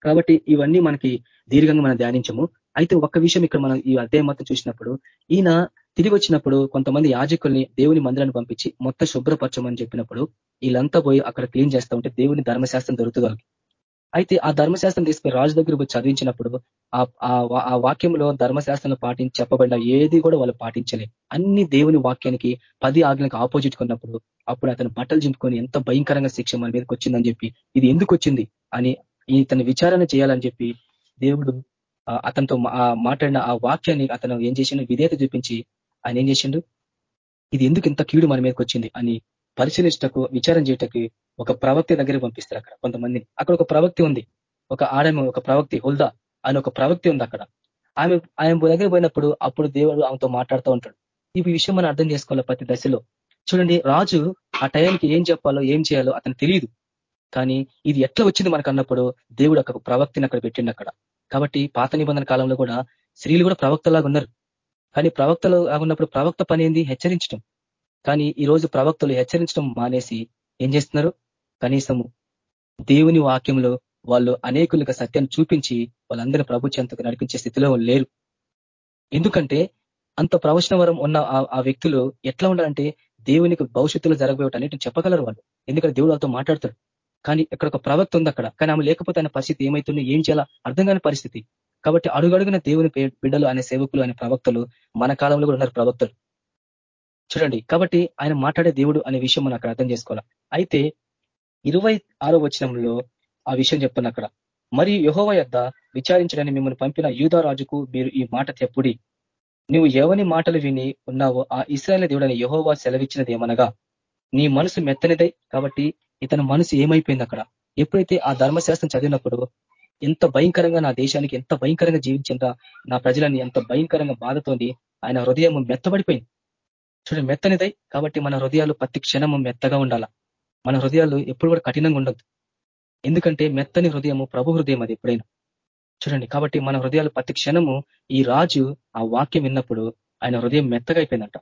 కాబట్టి ఇవన్నీ మనకి దీర్ఘంగా మనం ధ్యానించము. అయితే ఒక్క విషయం ఇక్కడ మనం ఈ అధ్యాయం మొత్తం చూసినప్పుడు ఈయన తిరిగి వచ్చినప్పుడు కొంతమంది యాజకుల్ని దేవుని మందిరాన్ని పంపించి మొత్తం శుభ్రపరచమని చెప్పినప్పుడు వీళ్ళంతా పోయి అక్కడ క్లీన్ చేస్తూ ఉంటే దేవుని ధర్మశాస్త్రం దొరుకుతుంది. అయితే ఆ ధర్మశాస్త్రం తీసుకుని రాజు దగ్గర చదివించినప్పుడు ఆ వాక్యంలో ధర్మశాస్త్రంలో పాటించి చెప్పబడిన ఏది కూడా వాళ్ళు పాటించలే. అన్ని దేవుని వాక్యానికి పది ఆజ్ఞలకు ఆపోజిట్ కొన్నప్పుడు అప్పుడు అతను బట్టలు చింపుకొని ఎంత భయంకరంగా శిక్ష మన మీదకి వచ్చిందని చెప్పి ఇది ఎందుకు వచ్చింది అని ఇతను విచారణ చేయాలని చెప్పి దేవుడు అతనితో మాట్లాడిన ఆ వాక్యాన్ని అతను ఏం చేసిండు? విధేయత చూపించి ఆయన ఏం చేసిండు? ఇది ఎందుకు ఇంత కీడు మన మీదకి వచ్చింది? అని పరిశీలించటకు విచారం చేయటకు ఒక ప్రవక్తి దగ్గరికి పంపిస్తారు అక్కడ కొంతమంది అక్కడ ఒక ప్రవక్తి ఉంది. ఒక ఆడమ ఒక ప్రవక్తి హుల్దా అని ఒక ప్రవక్తి ఉంది అక్కడ. ఆమె ఆయన దగ్గర పోయినప్పుడు అప్పుడు దేవుడు ఆమెతో మాట్లాడుతూ ఉంటాడు. ఈ విషయం మనం అర్థం చేసుకోవాలి ప్రతి దశలో. చూడండి రాజు ఆ టైంకి ఏం చెప్పాలో ఏం చేయాలో అతను తెలియదు. కానీ ఇది ఎట్లా వచ్చింది మనకు అన్నప్పుడు దేవుడు ఒక ప్రవక్తిని అక్కడ పెట్టిండు అక్కడ. కాబట్టి పాత నిబంధన కాలంలో కూడా స్త్రీలు కూడా ప్రవక్తలాగా ఉన్నారు. కానీ ప్రవక్తలు ఉన్నప్పుడు ప్రవక్త పని ఏంది? హెచ్చరించడం కానీ ఈ రోజు ప్రవక్తలు హెచ్చరించడం మానేసి ఏం చేస్తున్నారు? కనీసము దేవుని వాక్యంలో వాళ్ళు అనేకులుగా సత్యాన్ని చూపించి వాళ్ళందరూ ప్రభు చెంతకు నడిపించే స్థితిలో లేరు. ఎందుకంటే అంత ప్రవచనవరం ఉన్న ఆ వ్యక్తులు ఎట్లా ఉండాలంటే దేవునికి భవిష్యత్తులో జరగబోయేటన్నిటిని చెప్పగలరు వాళ్ళు. ఎందుకంటే దేవుడు వాళ్ళతో మాట్లాడతాడు. కానీ ఇక్కడ ఒక ప్రవక్త ఉంది అక్కడ కానీ ఆమె లేకపోతే ఆయన పరిస్థితి ఏమైతుందో ఏం చేయాలా అర్థం కాని పరిస్థితి. కాబట్టి అడుగడుగున దేవుని బిడ్డలు అనే సేవకులు అనే ప్రవక్తలు మన కాలంలో కూడా ఉన్నారు ప్రవక్తలు. చూడండి కాబట్టి ఆయన మాట్లాడే దేవుడు అనే విషయం మనం అక్కడ అర్థం చేసుకోవాలి? అయితే ఇరవై ఆరో వచనంలో ఆ విషయం చెప్తున్నా అక్కడ. మరియు యహోవ యొద్ విచారించడానికి మిమ్మల్ని పంపిన యూధరాజుకు మీరు ఈ మాట తెప్పుడి నువ్వు ఎవని మాటలు విని ఉన్నావో ఆ ఇస్రాయల్ దేవుడని యహోవా సెలవిచ్చినది ఏమనగా నీ మనసు మెత్తనిదై కాబట్టి ఇతని మనసు ఏమైపోయింది అక్కడ? ఎప్పుడైతే ఆ ధర్మశాస్త్రం చదివినప్పుడు ఎంత భయంకరంగా నా దేశానికి ఎంత భయంకరంగా జీవించిందా నా ప్రజలని ఎంత భయంకరంగా బాధతోంది ఆయన హృదయం మెత్తబడిపోయింది. చూడండి మెత్తనిదై కాబట్టి మన హృదయాలు ప్రతి క్షణము మెత్తగా ఉండాల. మన హృదయాలు ఎప్పుడు కూడా కఠినంగా ఉండదు ఎందుకంటే మెత్తని హృదయము ప్రభు హృదయం అది ఎప్పుడైనా. చూడండి కాబట్టి మన హృదయాలు ప్రతి క్షణము ఈ రాజు ఆ వాక్యం విన్నప్పుడు ఆయన హృదయం మెత్తగా అయిపోయిందంట.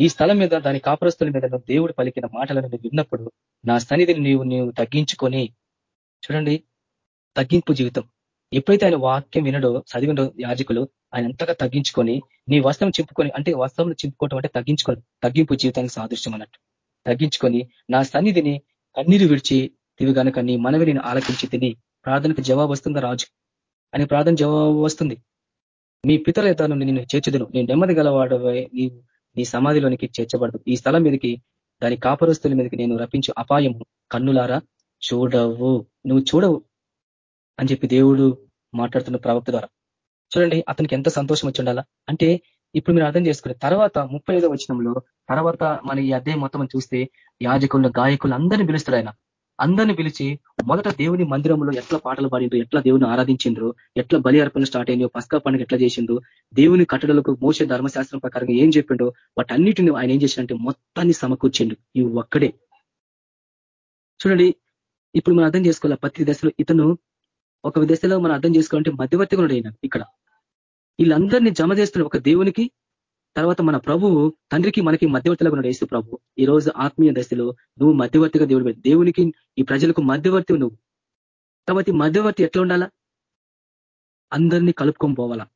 ఈ స్థలం మీద దాని కాపురస్తుల మీద దేవుడు పలికిన మాటలను విన్నప్పుడు నా సన్నిధిని నీవు నీవు తగ్గించుకొని చూడండి తగ్గింపు జీవితం. ఎప్పుడైతే ఆయన వాక్యం వినడో చదివినో యాజకులు ఆయన అంతగా తగ్గించుకొని నీ వస్త్రం చింపుకొని అంటే వస్త్రం చింపుకోవటం అంటే తగ్గించుకోవాలి తగ్గింపు జీవితానికి సాదృశ్యం అన్నట్టు. తగ్గించుకొని నా సన్నిధిని కన్నీరు విడిచి ఇవి కనుక నీ మనవి నేను ఆలకించి తిని ప్రార్థనకు జవాబు వస్తుందా రాజు? అని ప్రార్థన జవాబు వస్తుంది. మీ పితల ఎత్తాను నేను చేర్చుదును. నేను నెమ్మది గలవాడవే నీవు నీ సమాధిలోనికి చేర్చబడదు. ఈ స్థలం మీదకి దాని కాపరస్తుల మీదకి నేను రప్పించు అపాయము కన్నులారా? చూడవు. నువ్వు చూడవు అని చెప్పి దేవుడు మాట్లాడుతున్న ప్రవక్త ద్వారా. చూడండి అతనికి ఎంత సంతోషం వచ్చి ఉండాలా? అంటే ఇప్పుడు మీరు అర్థం చేసుకునే తర్వాత ముప్పై ఐదో వచనంలో తర్వాత మన ఈ అధ్యాయం మొత్తం చూస్తే యాజకులను గాయకులు అందరినీ పిలుస్తాడు ఆయన. అందరిని పిలిచి మొదట దేవుని మందిరంలో ఎట్లా పాటలు పాడిండ్రు ఎట్లా దేవుని ఆరాధించిండ్రు ఎట్లా బలి అర్పణ స్టార్ట్ అయిందో పస్కా పండుగ ఎట్లా చేసిండ్రు దేవుని కట్టడలకు మోసే ధర్మశాస్త్రం ప్రకారంగా ఏం చెప్పిండో వాటన్నిటిని ఆయన ఏం చేసిండంటే మొత్తాన్ని సమకూర్చిండు ఈ ఒక్కడే. చూడండి ఇప్పుడు మనం అర్థం చేసుకోవాలి ప్రతి దశలో ఇతను ఒక దశలో మనం అర్థం చేసుకోవాలంటే మధ్యవర్తిగా ఉన్నాడు ఇక్కడ. వీళ్ళందరినీ జమ చేస్తున్న ఒక దేవునికి తర్వాత మన ప్రభువు తండ్రికి మనకి మధ్యవర్తిలాగా ఉన్నాడు ఏసు ప్రభు. ఈ రోజు ఆత్మీయ దశలో నువ్వు మధ్యవర్తిగా దేవుడు దేవునికి ఈ ప్రజలకు మధ్యవర్తి నువ్వు. కాబట్టి మధ్యవర్తి ఎట్లా ఉండాలా? అందరినీ కలుపుకొని పోవాలా.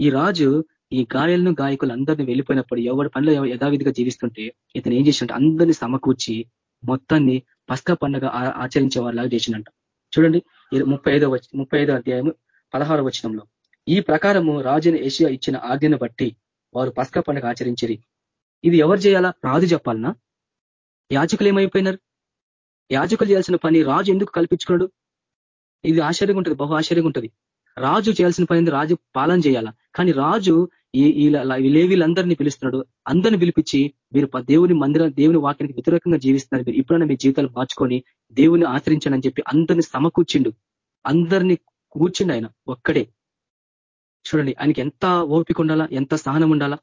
ఈ రాజు ఈ గాయలను గాయకులు అందరినీ వెళ్ళిపోయినప్పుడు ఎవరి పనిలో యథావిధిగా జీవిస్తుంటే ఇతను ఏం చేసినట్టు అందరినీ సమకూర్చి మొత్తాన్ని పస్కా పండుగ ఆచరించే వారిలాగా చేసినట్ట చూడండి ముప్పై ఐదో ముప్పై ఐదో అధ్యాయము పదహారు వచనంలో. ఈ ప్రకారము రాజుని ఏషియా ఇచ్చిన ఆజ్ఞను బట్టి వారు పస్క పండుగ ఆచరించిరి. ఇది ఎవరు చేయాలా? రాజు చెప్పాలనా? యాజకులు ఏమైపోయినారు యాజకులు చేయాల్సిన పని రాజు ఎందుకు కల్పించుకున్నాడు? ఇది ఆశ్చర్యంగా ఉంటుంది బహు ఆశ్చర్యంగా ఉంటుంది. రాజు చేయాల్సిన పని రాజు పాలన చేయాలా? కానీ రాజు ఈ లేవీలందరినీ పిలుస్తున్నాడు. అందరిని పిలిపించి మీరు దేవుని మందిర దేవుని వాక్యానికి వ్యతిరేకంగా జీవిస్తున్నారు మీరు. ఇప్పుడైనా మీ జీవితాలు మార్చుకొని దేవుని ఆచరించండి అని చెప్పి అందరిని సమకూర్చిండు. అందరినీ కూర్చిండు ఆయన ఒక్కడే. చూడండి ఆయనకి ఎంత ఓపిక ఉండాలా ఎంత సహనం ఉండాలా?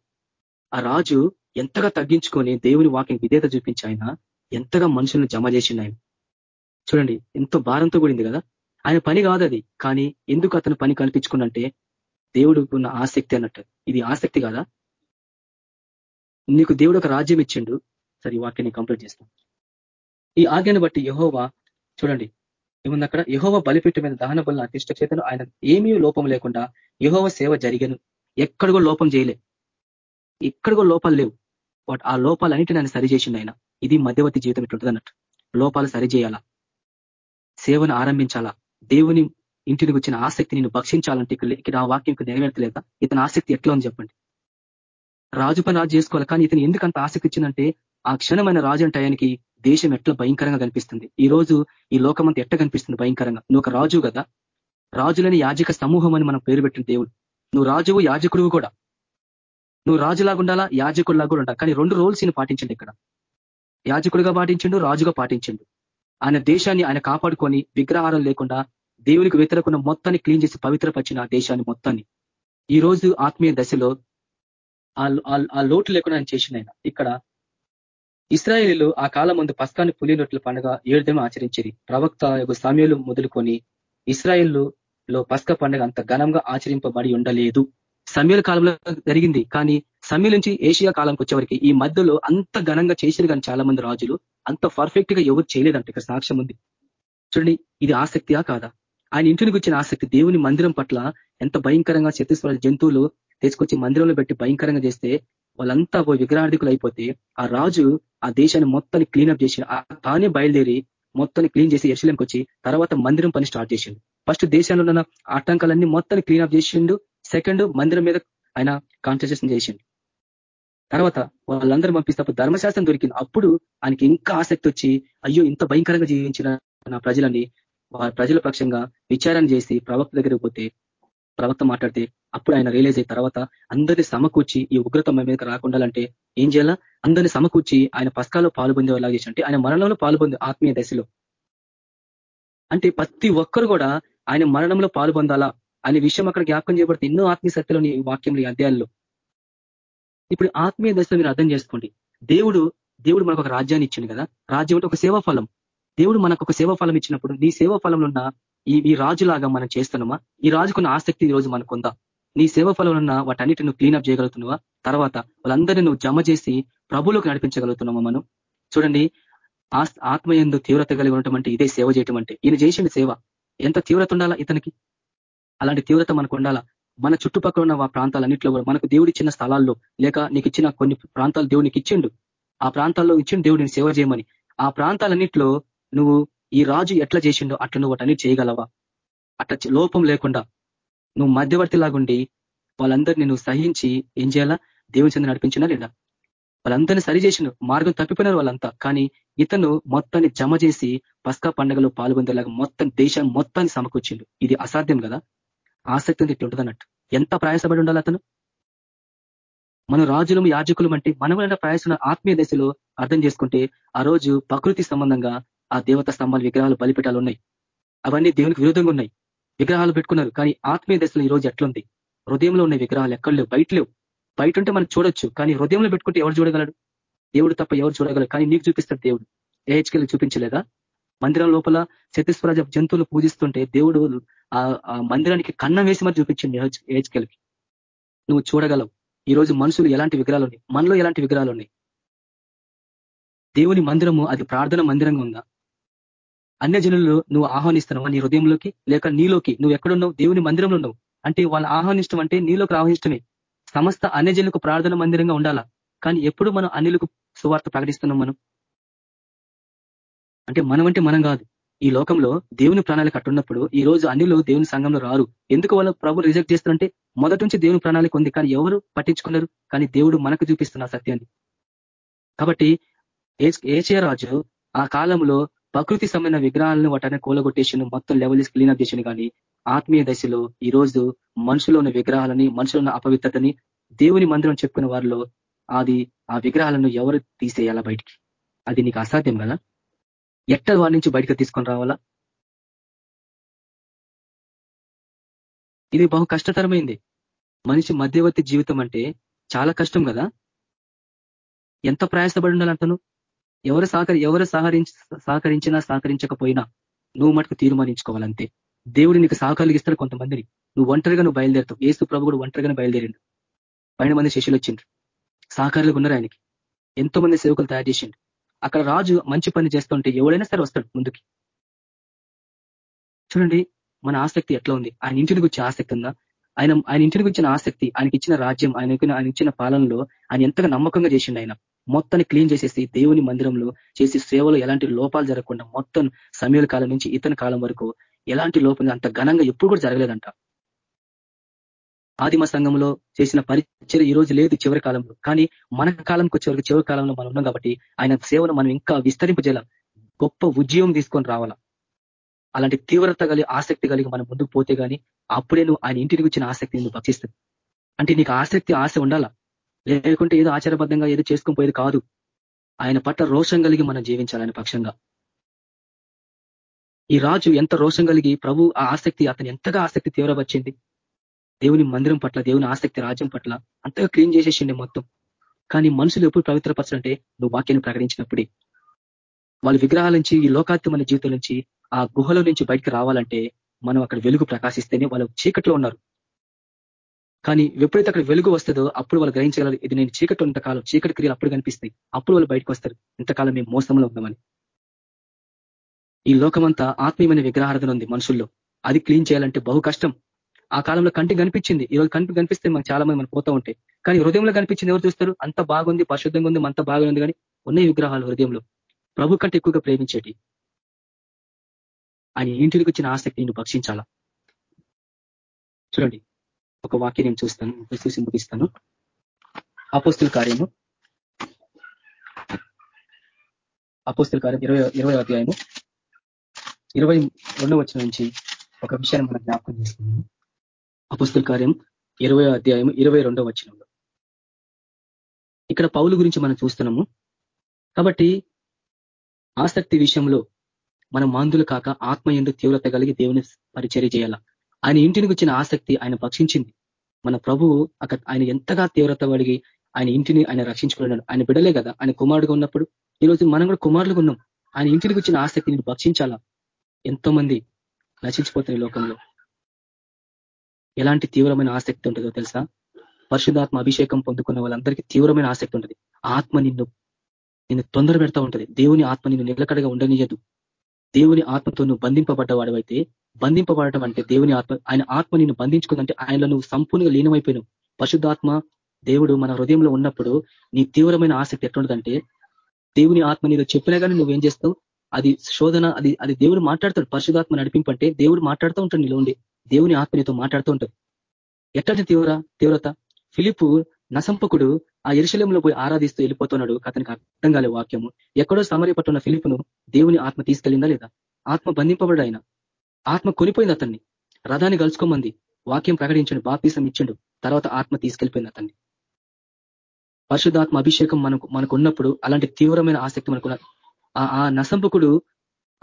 ఆ రాజు ఎంతగా తగ్గించుకొని దేవుని వాక్యం విధేత చూపించి ఆయన ఎంతగా మనుషులను జమ చేసిండు ఆయన. చూడండి ఎంతో భారంతో కూడింది కదా? ఆయన పని కాదు అది. కానీ ఎందుకు అతను పని కల్పించుకున్నంటే దేవుడు ఉన్న ఆసక్తి అన్నట్టు. ఇది ఆసక్తి కాదా? నీకు దేవుడు ఒక రాజ్యం ఇచ్చిండు. సరే ఈ వాక్యాన్ని కంప్లీట్ చేస్తాం. ఈ ఆజ్ఞను బట్టి యహోవా చూడండి ఏముంది అక్కడ? యహోవ బలిపెట్టు మీద దహన బలను అతిష్ట చేతను ఆయన ఏమీ లోపం లేకుండా యహోవ సేవ జరిగను. ఎక్కడ లోపం చేయలే. ఎక్కడ లోపాలు లేవు. వాటి ఆ లోపాలన్నిటి నన్ను సరిచేసిండు ఆయన. ఇది మధ్యవర్తి జీవితం ఇట్లుంటుంది అన్నట్టు లోపాలు సరిచేయాలా సేవను ఆరంభించాలా? దేవుని ఇంటికి వచ్చిన ఆసక్తి నేను భక్షించాలంటే ఇక్కడ ఆ వాక్యం నెరవేర్తలేదా ఇతని ఆసక్తి ఎట్లా ఉంది చెప్పండి. రాజు పని రాజు చేసుకోవాలి. కానీ ఇతను ఎందుకంత ఆసక్తి ఇచ్చిందంటే ఆ క్షణమైన రాజు అంటే ఆయనకి దేశం ఎట్లా భయంకరంగా కనిపిస్తుంది. ఈ రోజు ఈ లోకమంతా ఎట్ట కనిపిస్తుంది? భయంకరంగా. నువ్వు ఒక రాజు కదా. రాజులని యాజక సమూహం అని మనం పేరు పెట్టిన దేవుడు. నువ్వు రాజువు యాజకుడు కూడా. నువ్వు రాజులాగా ఉండాలా యాజకుడిలాగా కూడా ఉండాలి కానీ రెండు రోల్స్ని పాటించండి ఇక్కడ. యాజకుడిగా పాటించండు రాజుగా పాటించండు. ఆయన దేశాన్ని ఆయన కాపాడుకొని విగ్రహారం లేకుండా దేవునికి వ్యతిరేకున్న మొత్తాన్ని క్లీన్ చేసి పవిత్రపరిచిన ఆ దేశాన్ని మొత్తాన్ని. ఈ రోజు ఆత్మీయ దశలో ఆ లోటు లేకుండా ఆయన చేసిన ఆయన. ఇక్కడ ఇస్రాయేలీలు ఆ కాలం ముందు పస్కాన్ని పులినొట్ల పండుగ ఏడుదేమో దినం ఆచరించేది ప్రవక్త యొక్క సమయంలో మొదలుకొని ఇస్రాయేల్లో పస్క పండుగ అంత ఘనంగా ఆచరింపబడి ఉండలేదు. సమీల కాలంలో జరిగింది. కానీ సమీల నుంచి ఏషియా కాలంకి వచ్చేవరికి ఈ మధ్యలో అంత ఘనంగా చేసిరు కానీ చాలా మంది రాజులు. అంత పర్ఫెక్ట్గా ఎవరు చేయలేదంట. ఇక్కడ సాక్ష్యం ఉంది. చూడండి ఇది ఆసక్తియా కాదా? ఆయన ఇంటికి వచ్చిన ఆసక్తి దేవుని మందిరం పట్ల ఎంత భయంకరంగా చతీశ్వర జంతువులు తీసుకొచ్చి మందిరంలో పెట్టి భయంకరంగా చేస్తే వాళ్ళంతా విగ్రహార్థికులు అయిపోతే ఆ రాజు ఆ దేశాన్ని మొత్తాన్ని క్లీనప్ చేసి తానే బయలుదేరి మొత్తాన్ని క్లీన్ చేసి ఎర్శలంకి వచ్చి తర్వాత మందిరం పని స్టార్ట్ చేసిండు. ఫస్ట్ దేశంలో ఉన్న ఆటంకాలన్నీ మొత్తాన్ని క్లీనప్ చేసిండు. సెకండ్ మందిరం మీద ఆయన కాన్సన్ట్రేషన్ చేసిండు. తర్వాత వాళ్ళందరూ పంపిస్తే ధర్మశాస్త్రం దొరికింది. అప్పుడు ఆయనకి ఇంకా ఆసక్తి వచ్చి అయ్యో ఇంత భయంకరంగా జీవించిన నా ప్రజలని ప్రజల పక్షంగా విచారణ చేసి ప్రవక్త దగ్గరికి పోతే ప్రవక్త మాట్లాడితే అప్పుడు ఆయన రియలైజ్ అయిన తర్వాత అందరినీ సమకూర్చి ఈ ఉగ్రత మీదకి రాకుండాలంటే ఏం చేయాలా? అందరినీ సమకూర్చి ఆయన పస్కాలో పాల్పొందేలా చేసి అంటే ఆయన మరణంలో పాల్పొంది ఆత్మీయ దశలో. అంటే ప్రతి ఒక్కరు కూడా ఆయన మరణంలో పాల్పొందాలా అనే విషయం అక్కడ జ్ఞాపకం చేయబడితే ఎన్నో ఆత్మీయ సత్యలోని వాక్యంలో అధ్యాయంలో. ఇప్పుడు ఆత్మీయ దశలో మీరు అర్థం చేసుకోండి. దేవుడు దేవుడు మనకు ఒక రాజ్యాన్ని ఇచ్చింది కదా. రాజ్యం అంటే ఒక సేవా ఫలం దేవుడు మనకు ఒక సేవా ఫలం ఇచ్చినప్పుడు నీ సేవా ఫలంలో ఉన్న ఈ ఈ రాజులాగా మనం చేస్తున్నామా? ఈ రాజుకున్న ఆసక్తి ఈ రోజు మనకుందా నీ సేవ ఫలం ఉన్న వాటన్నిటి నువ్వు క్లీనప్ చేయగలుగుతున్నావా? తర్వాత వాళ్ళందరినీ నువ్వు జమ చేసి ప్రభులకు నడిపించగలుగుతున్నావా మనం? చూడండి ఆత్మయందు తీవ్రత కలిగి ఉండటం అంటే ఇదే సేవ చేయటం అంటే. ఈయన చేసిన సేవ. ఎంత తీవ్రత ఉండాలా ఇతనికి? అలాంటి తీవ్రత మనకు ఉండాలా? మన చుట్టుపక్కల ఉన్న ప్రాంతాలన్నింటిలో కూడా మనకు దేవుడిచ్చిన స్థలాల్లో లేక నీకు ఇచ్చిన కొన్ని ప్రాంతాలు దేవునికి ఇచ్చిండు. ఆ ప్రాంతాల్లో ఇచ్చిండు దేవుడిని సేవ చేయమని. ఆ ప్రాంతాలన్నింటిలో నువ్వు ఈ రాజు ఎట్లా చేసిండో అట్లా నువ్వు వాటన్ని చేయగలవా? అట్లా లోపం లేకుండా నువ్వు మధ్యవర్తి లాగుండి వాళ్ళందరినీ నువ్వు సహించి ఏం చేయాలా? దేవుని చెంది నడిపించినా లేదా? వాళ్ళందరినీ సరి చేసిన మార్గం తప్పిపోయినారు వాళ్ళంతా. కానీ ఇతను మొత్తాన్ని జమ చేసి పస్కా పండుగలో పాల్గొందేలాగా మొత్తం దేశాన్ని మొత్తాన్ని సమకూర్చిండు. ఇది అసాధ్యం కదా? ఆసక్తి ఇట్లా అన్నట్టు ఎంత ప్రయాసపడి ఉండాలి అతను? మన రాజులం యాజకులం అంటే మనమైన ప్రయాసం ఆత్మీయ దశలో అర్థం చేసుకుంటే ఆ రోజు ప్రకృతి సంబంధంగా ఆ దేవత స్తంభాలు విగ్రహాలు బలిపెట్టాలు ఉన్నాయి. అవన్నీ దేవునికి విరుద్ధంగా ఉన్నాయి. విగ్రహాలు పెట్టుకున్నారు. కానీ ఆత్మీయ దశలో ఈ రోజు ఎట్లుంది? హృదయంలో ఉన్న విగ్రహాలు ఎక్కడ లేవు? బయట లేవు. బయట ఉంటే మనం చూడొచ్చు కానీ హృదయంలో పెట్టుకుంటే ఎవరు చూడగలడు? దేవుడు తప్ప ఎవరు చూడగలరు? కానీ నీకు చూపిస్తాడు దేవుడు. ఏహెచ్కెళ్ళి చూపించలేదా? మందిరం లోపల చతీశ్వర జంతువులు పూజిస్తుంటే దేవుడు ఆ మందిరానికి కన్నం వేసి మరి చూపించింది ఏహెచ్కెళ్ళకి నువ్వు చూడగలవు. ఈ రోజు మనుషులు ఎలాంటి విగ్రహాలు ఉన్నాయి? మనలో ఎలాంటి విగ్రహాలు ఉన్నాయి? దేవుని మందిరము అది ప్రార్థన మందిరంగా ఉందా? అన్య జనులు నువ్వు ఆహ్వానిస్తున్నావా నీ హృదయంలోకి? లేక నీలోకి? నువ్వు ఎక్కడున్నావు? దేవుని మందిరంలో ఉన్నావు. అంటే వాళ్ళు ఆహ్వానిష్టం అంటే నీలోకి ఆహ్వానిష్టమే సమస్త అన్యజనులకు ప్రార్థన మందిరంగా ఉండాలా? కానీ ఎప్పుడు మనం అన్యులకు సువార్త ప్రకటిస్తున్నాం మనం? అంటే మనం అంటే మనం కాదు. ఈ లోకంలో దేవుని ప్రణాళిక అట్టున్నప్పుడు ఈ రోజు అన్నిలు దేవుని సంఘంలో రారు. ఎందుకు వాళ్ళు ప్రభు రిజెక్ట్ చేస్తారంటే మొదటి నుంచి దేవుని ప్రణాళిక ఉంది. కానీ ఎవరు పట్టించుకున్నారు? కానీ దేవుడు మనకు చూపిస్తున్న సత్యాన్ని. కాబట్టి ఏచే రాజు ఆ కాలంలో ప్రకృతి సంబంధ విగ్రహాలను వాటిని కూలగొట్టేసిన మొత్తం లెవెల్స్ క్లీనప్ చేసిన కానీ ఆత్మీయ దశలో ఈ రోజు మనుషులో ఉన్న విగ్రహాలని మనుషులు ఉన్న అపవిత్రతని దేవుని మందిరం చెప్పుకున్న వారిలో అది ఆ విగ్రహాలను ఎవరు తీసేయాలా బయటికి? అది నీకు అసాధ్యం కదా? ఎట్ట వారి నుంచి బయటకు తీసుకొని రావాలా? ఇది బహు కష్టతరమైంది. మనిషి మధ్యవర్తి జీవితం అంటే చాలా కష్టం కదా? ఎంత ప్రయాసపడి ఉండాలంటను ఎవరు సహకరి ఎవరు సహకరించి సహకరించినా సహకరించకపోయినా నువ్వు మటుకు తీర్మానించుకోవాలంతే. దేవుడు నీకు సహకారులు కొంతమందిని. నువ్వు ఒంటరిగా నువ్వు బయలుదేరుతావు. ఏసు ప్రభు కూడా ఒంటరిగానే బయలుదేరిండు. పైన మంది శిష్యులు వచ్చిండ్రు. సహకారులు ఉన్నారు ఆయనకి. ఎంతో మంది సేవకులు తయారు చేసిండు అక్కడ రాజు మంచి పని చేస్తుంటే ఎవడైనా సరే వస్తాడు ముందుకి. చూడండి మన ఆసక్తి ఎట్లా ఉంది? ఆయన ఇంటిని గురించి ఆసక్తి ఉందా? ఆయన ఆయన ఇంటిని గురించిన ఆసక్తి ఆయనకి ఇచ్చిన రాజ్యం ఆయనకి ఆయన ఇచ్చిన పాలనలో ఆయన ఎంతగా నమ్మకంగా చేసిండు ఆయన. మొత్తాన్ని క్లీన్ చేసేసి దేవుని మందిరంలో చేసి సేవలో ఎలాంటి లోపాలు జరగకుండా మొత్తం సమయాల కాలం నుంచి ఇతని కాలం వరకు ఎలాంటి లోపం అంత ఘనంగా ఎప్పుడు కూడా జరగలేదంట. ఆదిమ సంఘంలో చేసిన పరిచయం ఈ రోజు లేదు చివరి కాలంలో. కానీ మన కాలంకి వచ్చే చివరి కాలంలో మనం ఉన్నాం కాబట్టి ఆయన సేవను మనం ఇంకా విస్తరింపజేయాల? గొప్ప ఉద్యమం తీసుకొని రావాలా? అలాంటి తీవ్రత కలిగి ఆసక్తి కలిగి మనం ముందుకు పోతే గాని అప్పుడే నువ్వు ఆయన ఇంటికి వచ్చిన ఆసక్తి నువ్వు భక్షిస్తుంది అంటే నీకు ఆసక్తి ఆశ ఉండాలా? లేకుంటే ఏదో ఆచారబద్ధంగా ఏదో చేసుకొని పోయేది కాదు. ఆయన పట్ల రోషం కలిగి మనం జీవించాలని పక్షంగా. ఈ రాజు ఎంత రోషం కలిగి ప్రభు ఆ ఆసక్తి అతను ఎంతగా ఆసక్తి తీవ్రపరిచింది దేవుని మందిరం పట్ల దేవుని ఆసక్తి రాజ్యం పట్ల అంతగా క్లీన్ చేసేసిండే మొత్తం. కానీ మనుషులు ఎప్పుడు పవిత్రపరచాలంటే నువ్వు వాక్యాన్ని ప్రకటించినప్పుడే. వాళ్ళ విగ్రహాల నుంచి ఈ లోకాత్మన జీవితం నుంచి ఆ గుహల నుంచి బయటకు రావాలంటే మనం అక్కడ వెలుగు ప్రకాశిస్తేనే వాళ్ళు చీకట్లో ఉన్నారు. కానీ ఎప్పుడైతే అక్కడ వెలుగు వస్తుందో అప్పుడు వాళ్ళు గ్రహించగలరు. ఇది నేను చీకటి ఇంతకాలం చీకటి క్రియలు అప్పుడు కనిపిస్తాయి. అప్పుడు వాళ్ళు బయటకు వస్తారు. ఇంతకాలం మేము మోసంలో ఉన్నామని. ఈ లోకమంతా ఆత్మీయమైన విగ్రహార్థన ఉంది మనుషుల్లో. అది క్లీన్ చేయాలంటే బహు కష్టం. ఆ కాలంలో కంటికి కనిపించింది. ఈ రోజు కంటికి కనిపిస్తే మనం చాలా మంది మనం పోతూ ఉంటాయి. కానీ హృదయంలో కనిపించింది ఎవరు చూస్తారు? అంత బాగుంది పరిశుద్ధంగా ఉంది అంత బాగుంది కానీ ఉన్నాయి విగ్రహాలు హృదయంలో. ప్రభు కంటే ఎక్కువగా ప్రేమించేటి. ఆయన ఇంటికి వచ్చిన ఆసక్తి నేను భక్షించాలా? చూడండి. ఒక వాక్యం నేను చూస్తాను చూసి ముగిస్తాను అపోస్తుల కార్యము. అపోస్తుల కార్యం ఇరవై ఇరవై అధ్యాయము. ఇరవై రెండవ వచ్చిన నుంచి ఒక విషయాన్ని మనం జ్ఞాపకం చేస్తున్నాము అపుస్తుల కార్యం ఇరవై అధ్యాయం ఇరవై రెండవ వచనంలో. ఇక్కడ పౌలు గురించి మనం చూస్తున్నాము. కాబట్టి ఆసక్తి విషయంలో మనం మాందులు కాక ఆత్మ ఎందుకు తీవ్రత కలిగి దేవుని పరిచర్య చేయాల? ఆయన ఇంటిని వచ్చిన ఆసక్తి ఆయన భక్షించింది మన ప్రభువు అక్కడ ఆయన ఎంతగా తీవ్రత పడిగి ఆయన ఇంటిని ఆయన రక్షించుకున్నాడు. ఆయన బిడలే కదా ఆయన కుమారుడుగా ఉన్నప్పుడు. ఈరోజు మనం కూడా కుమారులుగా ఉన్నాం. ఆయన ఇంటికి వచ్చిన ఆసక్తిని భక్షించాలా ఎంతో మంది నశించిపోతున్న లోకంలో. ఎలాంటి తీవ్రమైన ఆసక్తి ఉంటుందో తెలుసా? పరిశుధాత్మ అభిషేకం పొందుకున్న వాళ్ళందరికీ తీవ్రమైన ఆసక్తి ఉంటుంది. ఆత్మ నిన్ను నిన్ను తొందర పెడతా ఉంటుంది. దేవుని ఆత్మ నిన్ను నిలకడగా ఉండనియదు. దేవుని ఆత్మతో నువ్వు బంధింపబడ్డవాడు అయితే బంధింపబడటం అంటే దేవుని ఆత్మ ఆయన ఆత్మ నిన్ను బంధించుకుందంటే ఆయనలో నువ్వు సంపూర్ణంగా లీనమైపోయినావు. పరిశుద్ధాత్మ దేవుడు మన హృదయంలో ఉన్నప్పుడు నీ తీవ్రమైన ఆసక్తి ఎట్లుంటుందంటే దేవుని ఆత్మ నీతో చెప్పినా కానీ నువ్వేం చేస్తావు? అది శోధన అది అది దేవుడు మాట్లాడతాడు. పరిశుధాత్మ నడిపింపంటే దేవుడు మాట్లాడుతూ ఉంటాడు నీలో ఉండి. దేవుని ఆత్మ నీతో మాట్లాడుతూ ఉంటాడు. ఎట్లాంటి తీవ్ర తీవ్రత? ఫిలిపు నసంపకుడు ఆ ఎరుశలంలో పోయి ఆరాధిస్తూ వెళ్ళిపోతున్నాడు అతనికి అర్థం కాలే వాక్యము. ఎక్కడో సమరి పట్టున్న ఫిలిపును దేవుని ఆత్మ తీసుకెళ్ళిందా లేదా? ఆత్మ బంధింపబడు ఆయన. ఆత్మ కొనిపోయింది అతన్ని. రథాన్ని కలుసుకోమంది. వాక్యం ప్రకటించండు బాపీసం ఇచ్చిండు. తర్వాత ఆత్మ తీసుకెళ్ళిపోయింది అతన్ని. పరిశుద్ధాత్మ అభిషేకం మనకు మనకు ఉన్నప్పుడు అలాంటి తీవ్రమైన ఆసక్తి మనకు ఆ నసంపకుడు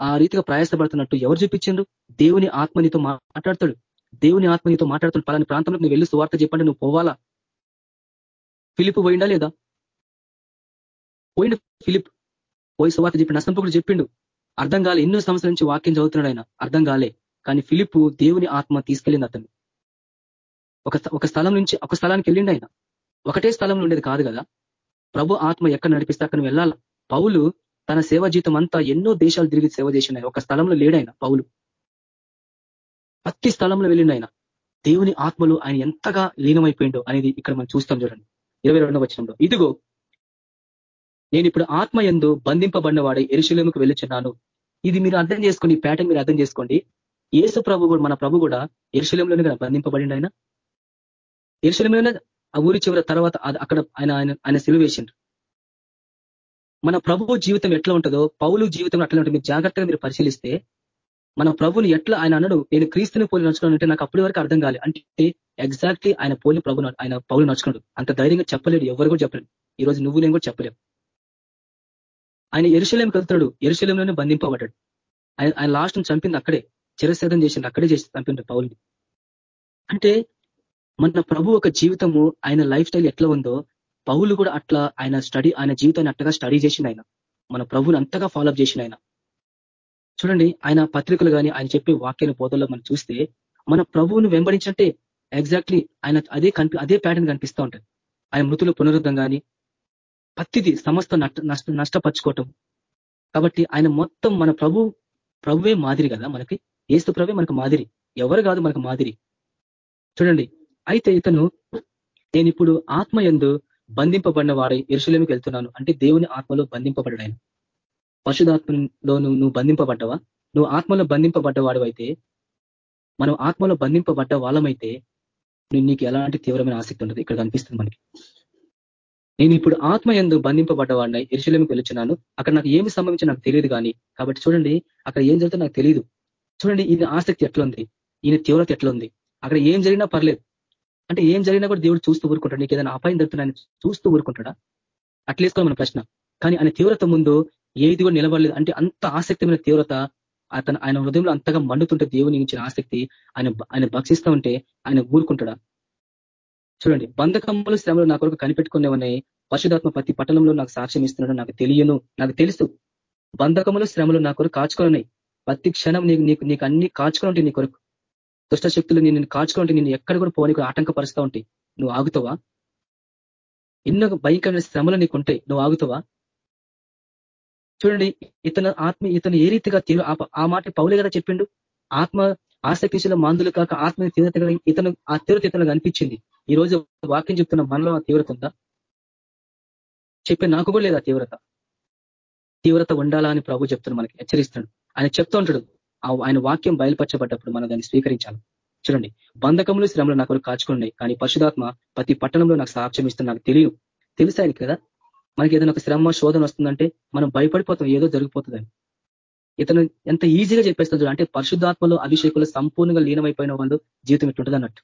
ఆ రీతిగా ప్రయాసపడుతున్నట్టు ఎవరు చూపించిండ్రు? దేవుని ఆత్మనితో మాట్లాడతాడు. దేవుని ఆత్మనితో మాట్లాడుతున్న పలాని ప్రాంతంలో నువ్వు వెళ్ళి సువార్త చెప్పండి నువ్వు పోవాలా? ఫిలిప్ పోయిండా లేదా? పోయిండు ఫిలిప్. పోయి సువార్త చెప్పి నష్టంపకుడు చెప్పిండు అర్థం కాలే ఎన్నో సంవత్సరాల నుంచి వాక్యం చదువుతున్నాడు ఆయన. అర్థం కాలే. కానీ ఫిలిప్ దేవుని ఆత్మ తీసుకెళ్ళింది అతను ఒక ఒక స్థలం నుంచి ఒక స్థలానికి వెళ్ళిండు ఆయన. ఒకటే స్థలంలో ఉండేది కాదు కదా? ప్రభు ఆత్మ ఎక్కడ నడిపిస్తే అక్కడ వెళ్ళాల? పౌలు తన సేవ జీతం అంతా ఎన్నో దేశాలు తిరిగి సేవ చేసిన ఒక స్థలంలో లేడాయన పౌలు. ప్రతి స్థలంలో వెళ్ళిండు ఆయన. దేవుని ఆత్మలు ఆయన ఎంతగా లీనమైపోయిండో అనేది ఇక్కడ మనం చూస్తాం చూడండి. ఇరవై రెండవ వచనంలో ఇదిగో నేను ఇప్పుడు ఆత్మ ఎందు బంధింపబడిన వాడే ఎరుశలేముకు వెళ్ళుచున్నాను. ఇది మీరు అర్థం చేసుకోండి ఈ ప్యాటర్న్ మీరు అర్థం చేసుకోండి. ఏసు ప్రభు కూడా మన ప్రభు కూడా ఎరుశలంలోనే కదా బంధింపబడిండు ఆయన? ఎరుశలంలోనే ఆ ఊరి చివరి తర్వాత అక్కడ ఆయన ఆయన ఆయన వేసిండ్రు. మన ప్రభు జీవితం ఎట్లా ఉంటుందో పౌలు జీవితం అట్లా ఉంటుంది మీరు జాగ్రత్తగా మీరు పరిశీలిస్తే మన ప్రభుని ఎట్లా ఆయన అన్నాడు నేను క్రీస్తుని పోలి నడుచుకున్నాను అంటే నాకు అప్పటి వరకు అర్థం కాలే. అంటే ఎగ్జాక్ట్లీ ఆయన పోలి ప్రభు ఆయన పౌలు నడుచుకున్నాడు. అంత ధైర్యంగా చెప్పలేడు ఎవరు కూడా చెప్పలేడు ఈ రోజు నువ్వు నేను కూడా చెప్పలేవు ఆయన ఎరుశలేంకి వెళ్తాడు ఎరుశలంలోనే బంధింపబడ్డాడు. ఆయన ఆయన లాస్ట్ చంపింది అక్కడే. చిరసేదం చేసింది అక్కడే చేసి చంపిండు పౌల్ని. అంటే మన ప్రభు ఒక జీవితము ఆయన లైఫ్ స్టైల్ ఎట్లా ఉందో పౌలు కూడా అట్లా ఆయన స్టడీ ఆయన జీవితాన్ని అట్టగా స్టడీ చేసిండు ఆయన. మన ప్రభుని అంతగా ఫాలోఅప్ చేసిన ఆయన. చూడండి ఆయన పత్రికలు కానీ ఆయన చెప్పే వాక్యాన్ని బోధల్లో మనం చూస్తే మన ప్రభువును వెంబడించంటే ఎగ్జాక్ట్లీ ఆయన అదే కనిపి అదే ప్యాటర్న్ కనిపిస్తూ ఉంటుంది. ఆయన మృతులు పునరుద్ధం కానీ పత్తిది సమస్త నష్ట నష్టపరుచుకోవటం. కాబట్టి ఆయన మొత్తం మన ప్రభు ప్రభువే మాదిరి కదా మనకి. ఏస్తు ప్రభు మనకు మాదిరి. ఎవరు కాదు మనకు మాదిరి. చూడండి అయితే ఇతను నేను ఇప్పుడు ఆత్మ ఎందు బంధింపబడిన వాడై ఎరుశలేమికి వెళ్తున్నాను. అంటే దేవుని ఆత్మలో బంధింపబడ్డాడు ఆయన. పరిశుధాత్మలో నువ్వు బంధింపబడ్డవా? నువ్వు ఆత్మలో బంధింపబడ్డ అయితే మనం ఆత్మలో బంధింపబడ్డ వాళ్ళమైతే నీకు ఎలాంటి తీవ్రమైన ఆసక్తి ఉండదు. ఇక్కడ కనిపిస్తుంది మనకి. నేను ఇప్పుడు ఆత్మ ఎందు బంధింపబడ్డవాడినై ఎరుశలేమికి వెళ్ళుచున్నాను. అక్కడ నాకు ఏమి సంభవించి నాకు తెలియదు కానీ కాబట్టి చూడండి అక్కడ ఏం జరుగుతుందో నాకు తెలియదు. చూడండి ఈయన ఆసక్తి ఎట్లుంది? ఈయన తీవ్రత ఎట్లుంది? అక్కడ ఏం జరిగినా పర్లేదు. అంటే ఏం జరిగినా కూడా దేవుడు చూస్తూ ఊరుకుంటాడు. నీకు ఏదైనా అపాయం జరుగుతున్నా చూస్తూ ఊరుకుంటాడా? అట్లేసుకోవాలి మన ప్రశ్న. కానీ ఆయన తీవ్రత ముందు ఏది కూడా నిలబడలేదు. అంటే అంత ఆసక్తిమైన తీవ్రత అతను ఆయన హృదయంలో అంతగా మండుతుంటే దేవుని ఇచ్చిన ఆసక్తి ఆయన ఆయన భక్షిస్తూ ఉంటే ఆయన ఊరుకుంటాడా? చూడండి బంధకమ్మలు శ్రమలు నా కొరకు కనిపెట్టుకునేవనే పశుధాత్మ ప్రతి పట్టణంలో నాకు సాక్ష్యం ఇస్తున్నాడు నాకు తెలియను. నాకు తెలుసు. బంధకములు శ్రమలు నా కొరకు కాచుకున్నాయి ప్రతి క్షణం నీకు నీకు నీకు అన్ని కాచుకుని నీ కొరకు. దుష్ట శక్తులు నేను కాచుకుంటే నేను ఎక్కడ కూడా పోనీకు ఆటంకపరుస్తూ ఉంటాయి. నువ్వు ఆగుతావా? ఎన్నో భయంకరమైన శ్రమలు నీకు ఉంటాయి. నువ్వు ఆగుతావా? చూడండి ఇతను ఆత్మ ఇతను ఏ రీతిగా తీరు ఆ మాట పౌలే కదా చెప్పిండు? ఆత్మ ఆసక్తిశీల మందులు కాక ఆత్మ తీవ్రత ఇతను ఆ తీవ్రత ఇతను అనిపించింది ఈ రోజు వాక్యం చెప్తున్న మనలో ఆ తీవ్రత ఉందా? చెప్పే నాకు కూడా లేదా తీవ్రత? తీవ్రత ఉండాలా అని ప్రభు చెప్తున్నాడు మనకి హెచ్చరిస్తున్నాడు. ఆయన చెప్తూ ఉంటాడు ఆయన వాక్యం బయలుపరచబడ్డప్పుడు మనం దాన్ని స్వీకరించాలి. చూడండి బంధకములు శ్రమలు నాకు కాచుకున్నాయి కానీ పరిశుధాత్మ ప్రతి పట్టణంలో నాకు సాక్ష్యం ఇస్తుంది నాకు తెలియదు. తెలుసా కదా? మనకి ఏదైనా ఒక శ్రమ శోధన వస్తుందంటే మనం భయపడిపోతాం ఏదో జరిగిపోతుందని. ఇతను ఎంత ఈజీగా చెప్పేస్తాడు అంటే పరిశుద్ధాత్మలో అభిషేకులు సంపూర్ణంగా లీనమైపోయిన వాళ్ళు జీవితం ఇట్టుంటుంది అన్నట్టు.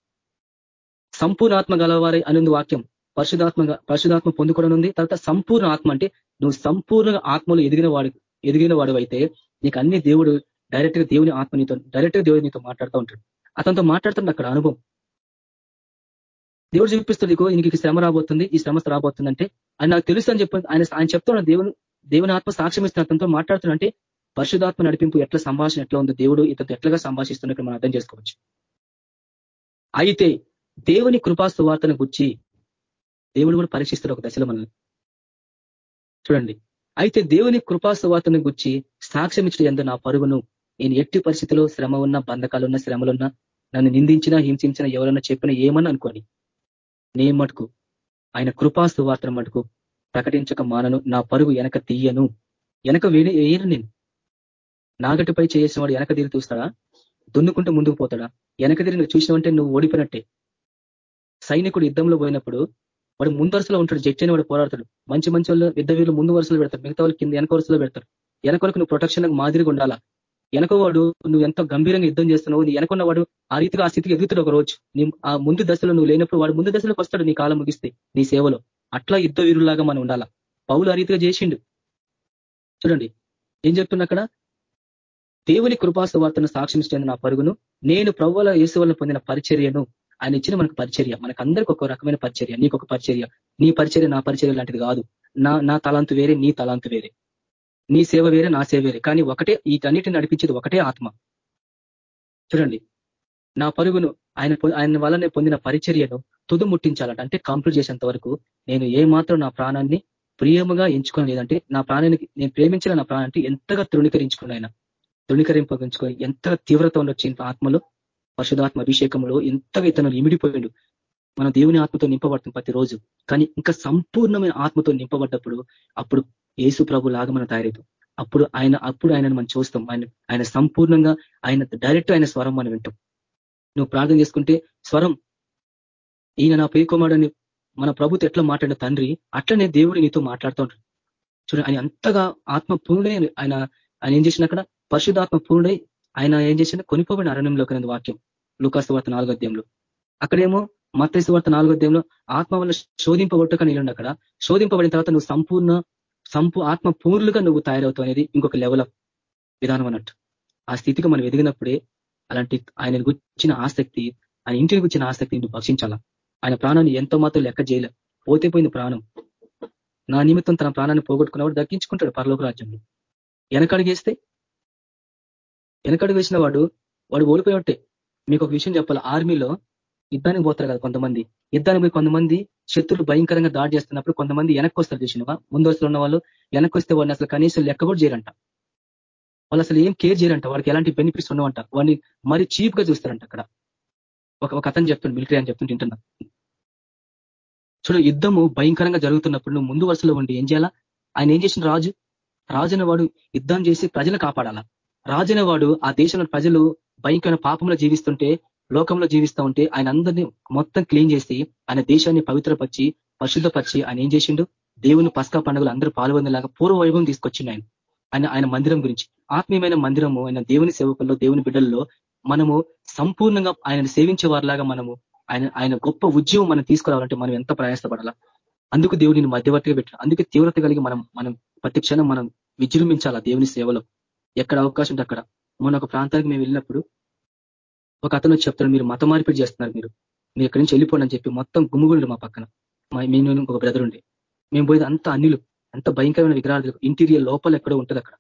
సంపూర్ణ ఆత్మ గలవారి అనేది వాక్యం. పరిశుధాత్మ పరిశుధాత్మ పొందుకోవడం ఉంది తర్వాత సంపూర్ణ ఆత్మ అంటే నువ్వు సంపూర్ణ ఆత్మలు ఎదిగిన వాడు ఎదిగిన వాడు అయితే నీకు అన్ని దేవుడు డైరెక్ట్గా దేవుని ఆత్మ నీతో డైరెక్ట్గా దేవుడు నీతో మాట్లాడుతూ ఉంటాడు. అతనితో మాట్లాడుతున్న అక్కడ అనుభవం. దేవుడు చూపిస్తుంది ఇంక శ్రమ రాబోతుంది ఈ శ్రమ రాబోతుంది అంటే ఆయన నాకు తెలుసు అని చెప్పి ఆయన ఆయన చెప్తున్న దేవుని దేవుని ఆత్మ సాక్ష్యం ఇస్తున్న అతనితో మాట్లాడుతున్నంటే పరిశుధాత్మ నడిపింపు ఎట్లా సంభాషణ ఎట్లా ఉందో దేవుడు ఇతను ఎట్లాగా సంభాషిస్తున్నట్టు మనం అర్థం చేసుకోవచ్చు. అయితే దేవుని కృపా సువార్తను గుచ్చి దేవుడు కూడా పరీక్షిస్తారు ఒక దశలో మనల్ని. చూడండి అయితే దేవుని కృపా సువార్తను గుచ్చి సాక్ష్యం ఎందు నా పరుగును నేను ఎట్టి పరిస్థితిలో శ్రమ ఉన్న బంధకాలున్న శ్రమలున్నా నన్ను నిందించినా హింసించినా ఎవరన్నా చెప్పినా ఏమని అనుకోని నీ మటుకు ఆయన కృపాసువార్తను మటుకు ప్రకటించక మానను నా పరుగు వెనక తీయను. వెనక వేయను నేను? నాగటిపై చేసిన వాడు వెనక తిరిగి చూస్తాడా? దున్నుకుంటూ ముందుకు పోతాడా? వెనక తిరిగి నువ్వు చూసినావంటే నువ్వు ఓడిపోయినట్టే. సైనికుడు యుద్ధంలో పోయినప్పుడు వాడు ముందు వరుసలో ఉంటాడు జడ్జి వాడు పోరాడతాడు. మంచి మంచి వాళ్ళు యుద్ధ వీళ్ళు ముందు వరుసలో పెడతారు మిగతా వాళ్ళు కింద వెనక వరుసలో పెడతారు. వెనక వరకు నువ్వు ప్రొటెక్షన్ మాదిరిగా ఉండాలా? వెనకవాడు నువ్వు ఎంతో గంభీరంగా యుద్ధం చేస్తున్నావు నీ వెనకున్నవాడు ఆ రీతిగా ఆ స్థితికి ఎదుగుతాడు ఒక రోజు నీ ఆ ముందు దశలో నువ్వు లేనప్పుడు వాడు ముందు దశలోకి వస్తాడు నీ కాలం ముగిస్తే నీ సేవలో. అట్లా యుద్ధ వీరులాగా మనం ఉండాలా? పౌలు ఆ రీతిగా చేసిండు. చూడండి ఏం చెప్తున్నా అక్కడ? దేవుని కృపాసు వార్తను సాక్ష్యం నా పరుగును నేను ప్రవ్వల యేసు పొందిన పరిచర్యను ఆయన ఇచ్చిన మనకు పరిచర్య. మనకు అందరికి ఒక రకమైన పరిచర్య. నీకు ఒక పరిచర్య. నీ పరిచర్య నా పరిచర్య లాంటిది కాదు. నా నా తలాంతు వేరే నీ తలాంతు వేరే. నీ సేవ వేరే నా సేవ వేరే. కానీ ఒకటే వీటన్నిటిని నడిపించేది ఒకటే ఆత్మ. చూడండి. నా పరుగును ఆయన ఆయన వల్లనే పొందిన పరిచర్యను తుదు ముట్టించాలంట. అంటే కంప్లీట్ చేసేంత వరకు నేను ఏ మాత్రం నా ప్రాణాన్ని ప్రియముగా ఎంచుకోని లేదంటే నా ప్రాణానికి నేను ప్రేమించిన నా ప్రాణానికి ఎంతగా తృణీకరించుకున్నాయన తృణీకరింపగించుకొని ఎంతగా తీవ్రత ఉండొచ్చు ఆత్మలో పరిశుధాత్మ అభిషేకంలో ఎంతగా ఇతను ఇమిడిపోయాడు. మన దేవుని ఆత్మతో నింపబడుతుంది ప్రతిరోజు. కానీ ఇంకా సంపూర్ణమైన ఆత్మతో నింపబడ్డప్పుడు అప్పుడు ఏసు ప్రభు లాగా మనం తయారవుతాం. అప్పుడు ఆయన అప్పుడు ఆయనను మనం చూస్తాం. ఆయన ఆయన సంపూర్ణంగా ఆయన డైరెక్ట్ ఆయన స్వరం మనం వింటాం. నువ్వు ప్రార్థన చేసుకుంటే స్వరం ఈయన నా పేకోమాడని మన ప్రభుత్వం ఎట్లా మాట్లాడిన తండ్రి అట్లనే దేవుడు నీతో మాట్లాడుతూ ఉంటాడు. చూడండి ఆయన అంతగా ఆత్మ పూర్ణే ఆయన ఆయన ఏం చేసిన అక్కడ? పరిశుధాత్మ పూర్ణై ఆయన ఏం చేసిన కొనిపోబడిన అరణ్యంలోకి వాక్యం. లూకాసు వార్త నాలుగో అధ్యాయంలో. అక్కడేమో మత్తైసు వార్త నాలుగో దేవంలో ఆత్మ వల్ల శోధింపబొట్టక నీళ్ళు అక్కడ. శోధింపబడిన తర్వాత నువ్వు సంపూర్ణ సంపూ ఆత్మ పూర్లుగా నువ్వు తయారవుతావు అనేది ఇంకొక లెవెల్ ఆఫ్ విధానం అన్నట్టు. ఆ స్థితికి మనం ఎదిగినప్పుడే అలాంటి ఆయన గుచ్చిన ఆసక్తి ఆయన ఇంటిని గుచ్చిన ఆసక్తి నువ్వు భక్షించాలా? ఆయన ప్రాణాన్ని ఎంతో మాత్రం లెక్క చేయలే. పోతే పోయింది ప్రాణం. నా నిమిత్తం తన ప్రాణాన్ని పోగొట్టుకున్నవాడు దక్కించుకుంటాడు పరలోక రాజ్యంలో. వెనకడుగేస్తే వెనకడుగు వేసిన వాడు వాడు ఓడిపోయినట్టే. మీకు ఒక విషయం చెప్పాలి? ఆర్మీలో యుద్ధానికి పోతారు కదా కొంతమంది. యుద్ధానికి పోయి కొంతమంది శత్రులు భయంకరంగా దాడి చేస్తున్నప్పుడు కొంతమంది వెనక్కి వస్తారు చూసినవా? ముందు వస్తులు ఉన్న వాళ్ళు వెనక్కి వస్తే వాడిని అసలు కనీసం లెక్క కూడా చేయరంట. వాళ్ళు అసలు ఏం కేర్ చేయరంట? వాడికి ఎలాంటి బెనిఫిట్స్ ఉండవంట. వాడిని మరి చీప్గా చూస్తారంట అక్కడ. ఒక ఒక అతను చెప్తుండు మిలిటరీ అని చెప్తుంటే వింటున్నా. చూడు యుద్ధము భయంకరంగా జరుగుతున్నప్పుడు నువ్వు ముందు వరుసలో ఉండి ఏం చేయాలా? ఆయన ఏం చేసిన రాజు? రాజు వాడు యుద్ధం చేసి ప్రజలు కాపాడాలా? రాజున వాడు ఆ దేశంలో ప్రజలు భయంకరమైన పాపంలో జీవిస్తుంటే లోకంలో జీవిస్తూ ఉంటే ఆయన అందరినీ మొత్తం క్లీన్ చేసి ఆయన దేశాన్ని పవిత్రపరిచి పరిశుద్ధపరిచి ఆయన ఏం చేసిండు? దేవుని పస్కా పండుగలు అందరూ పాల్గొనేలాగా పూర్వ వైభవం తీసుకొచ్చిండు ఆయన. ఆయన ఆయన మందిరం గురించి. ఆత్మీయమైన మందిరము ఆయన దేవుని సేవకుల్లో దేవుని బిడ్డల్లో మనము సంపూర్ణంగా ఆయనను సేవించే వారిలాగా మనము ఆయన ఆయన గొప్ప ఉద్యమం మనం తీసుకురావాలంటే మనం ఎంత ప్రయాసపడాలా? అందుకు దేవుడిని మధ్యవర్తిగా పెట్టాడు అందుకే తీవ్రత కలిగి మనం మనం ప్రతి క్షణం మనం విజృంభించాలా దేవుని సేవలో? ఎక్కడ అవకాశం ఉంటే అక్కడ. మొన్న ఒక ప్రాంతానికి మేము వెళ్ళినప్పుడు ఒక అతను చెప్తాడు మీరు మత మార్పిడి చేస్తున్నారు మీరు. మీరు ఎక్కడి నుంచి వెళ్ళిపోండి అని చెప్పి మొత్తం గుమ్ముగుండు మా పక్కన. మా మేము ఒక బ్రదర్ ఉండే. మేము పోయేది అంత అన్నిలు అంత భయంకరమైన విగ్రహాలు ఇంటీరియర్ లోపల ఎక్కడో ఉంటుంది అక్కడ.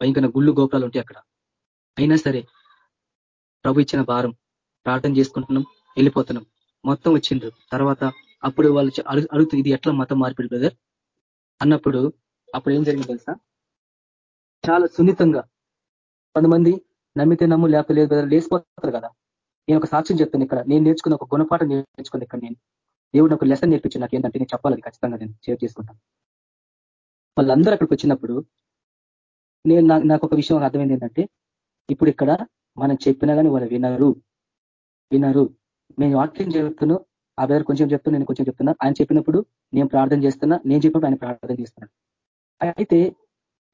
భయంకరమైన గుళ్ళు గోపురాలు ఉంటాయి అక్కడ. అయినా సరే ప్రభు ఇచ్చిన భారం ప్రార్థన చేసుకుంటున్నాం వెళ్ళిపోతున్నాం. మొత్తం వచ్చిండ్రు. తర్వాత అప్పుడు వాళ్ళు అడుగుతుంది ఇది ఎట్లా మతం మార్పిడి బ్రదర్ అన్నప్పుడు అప్పుడు ఏం జరిగింది తెలుసా? చాలా సున్నితంగా కొంతమంది నమ్మితే నమ్ము లేకపోతే లేదు బ్రదర్ లేచిపోతారు కదా. నేను ఒక సాక్ష్యం చెప్తాను ఇక్కడ. నేను నేర్చుకున్న ఒక గుణపాఠం నేర్చుకుంది ఇక్కడ నేను. దేవుడు ఒక లెసన్ నేర్పించి నాకు ఏంటంటే నేను చెప్పాలి ఖచ్చితంగా నేను షేర్ చేసుకుంటాను వాళ్ళందరూ అక్కడికి వచ్చినప్పుడు నేను నాకు ఒక విషయం అర్థమైంది ఏంటంటే ఇప్పుడు ఇక్కడ మనం చెప్పినా కానీ వాళ్ళు వినరు. వినరు. నేను వాక్యం చెప్తున్నాను ఆ బ్రదర్ కొంచెం చెప్తున్నా నేను కొంచెం చెప్తున్నా. ఆయన చెప్పినప్పుడు నేను ప్రార్థన చేస్తున్నా నేను చెప్పినప్పుడు ఆయన ప్రార్థన చేస్తున్నాడు. అయితే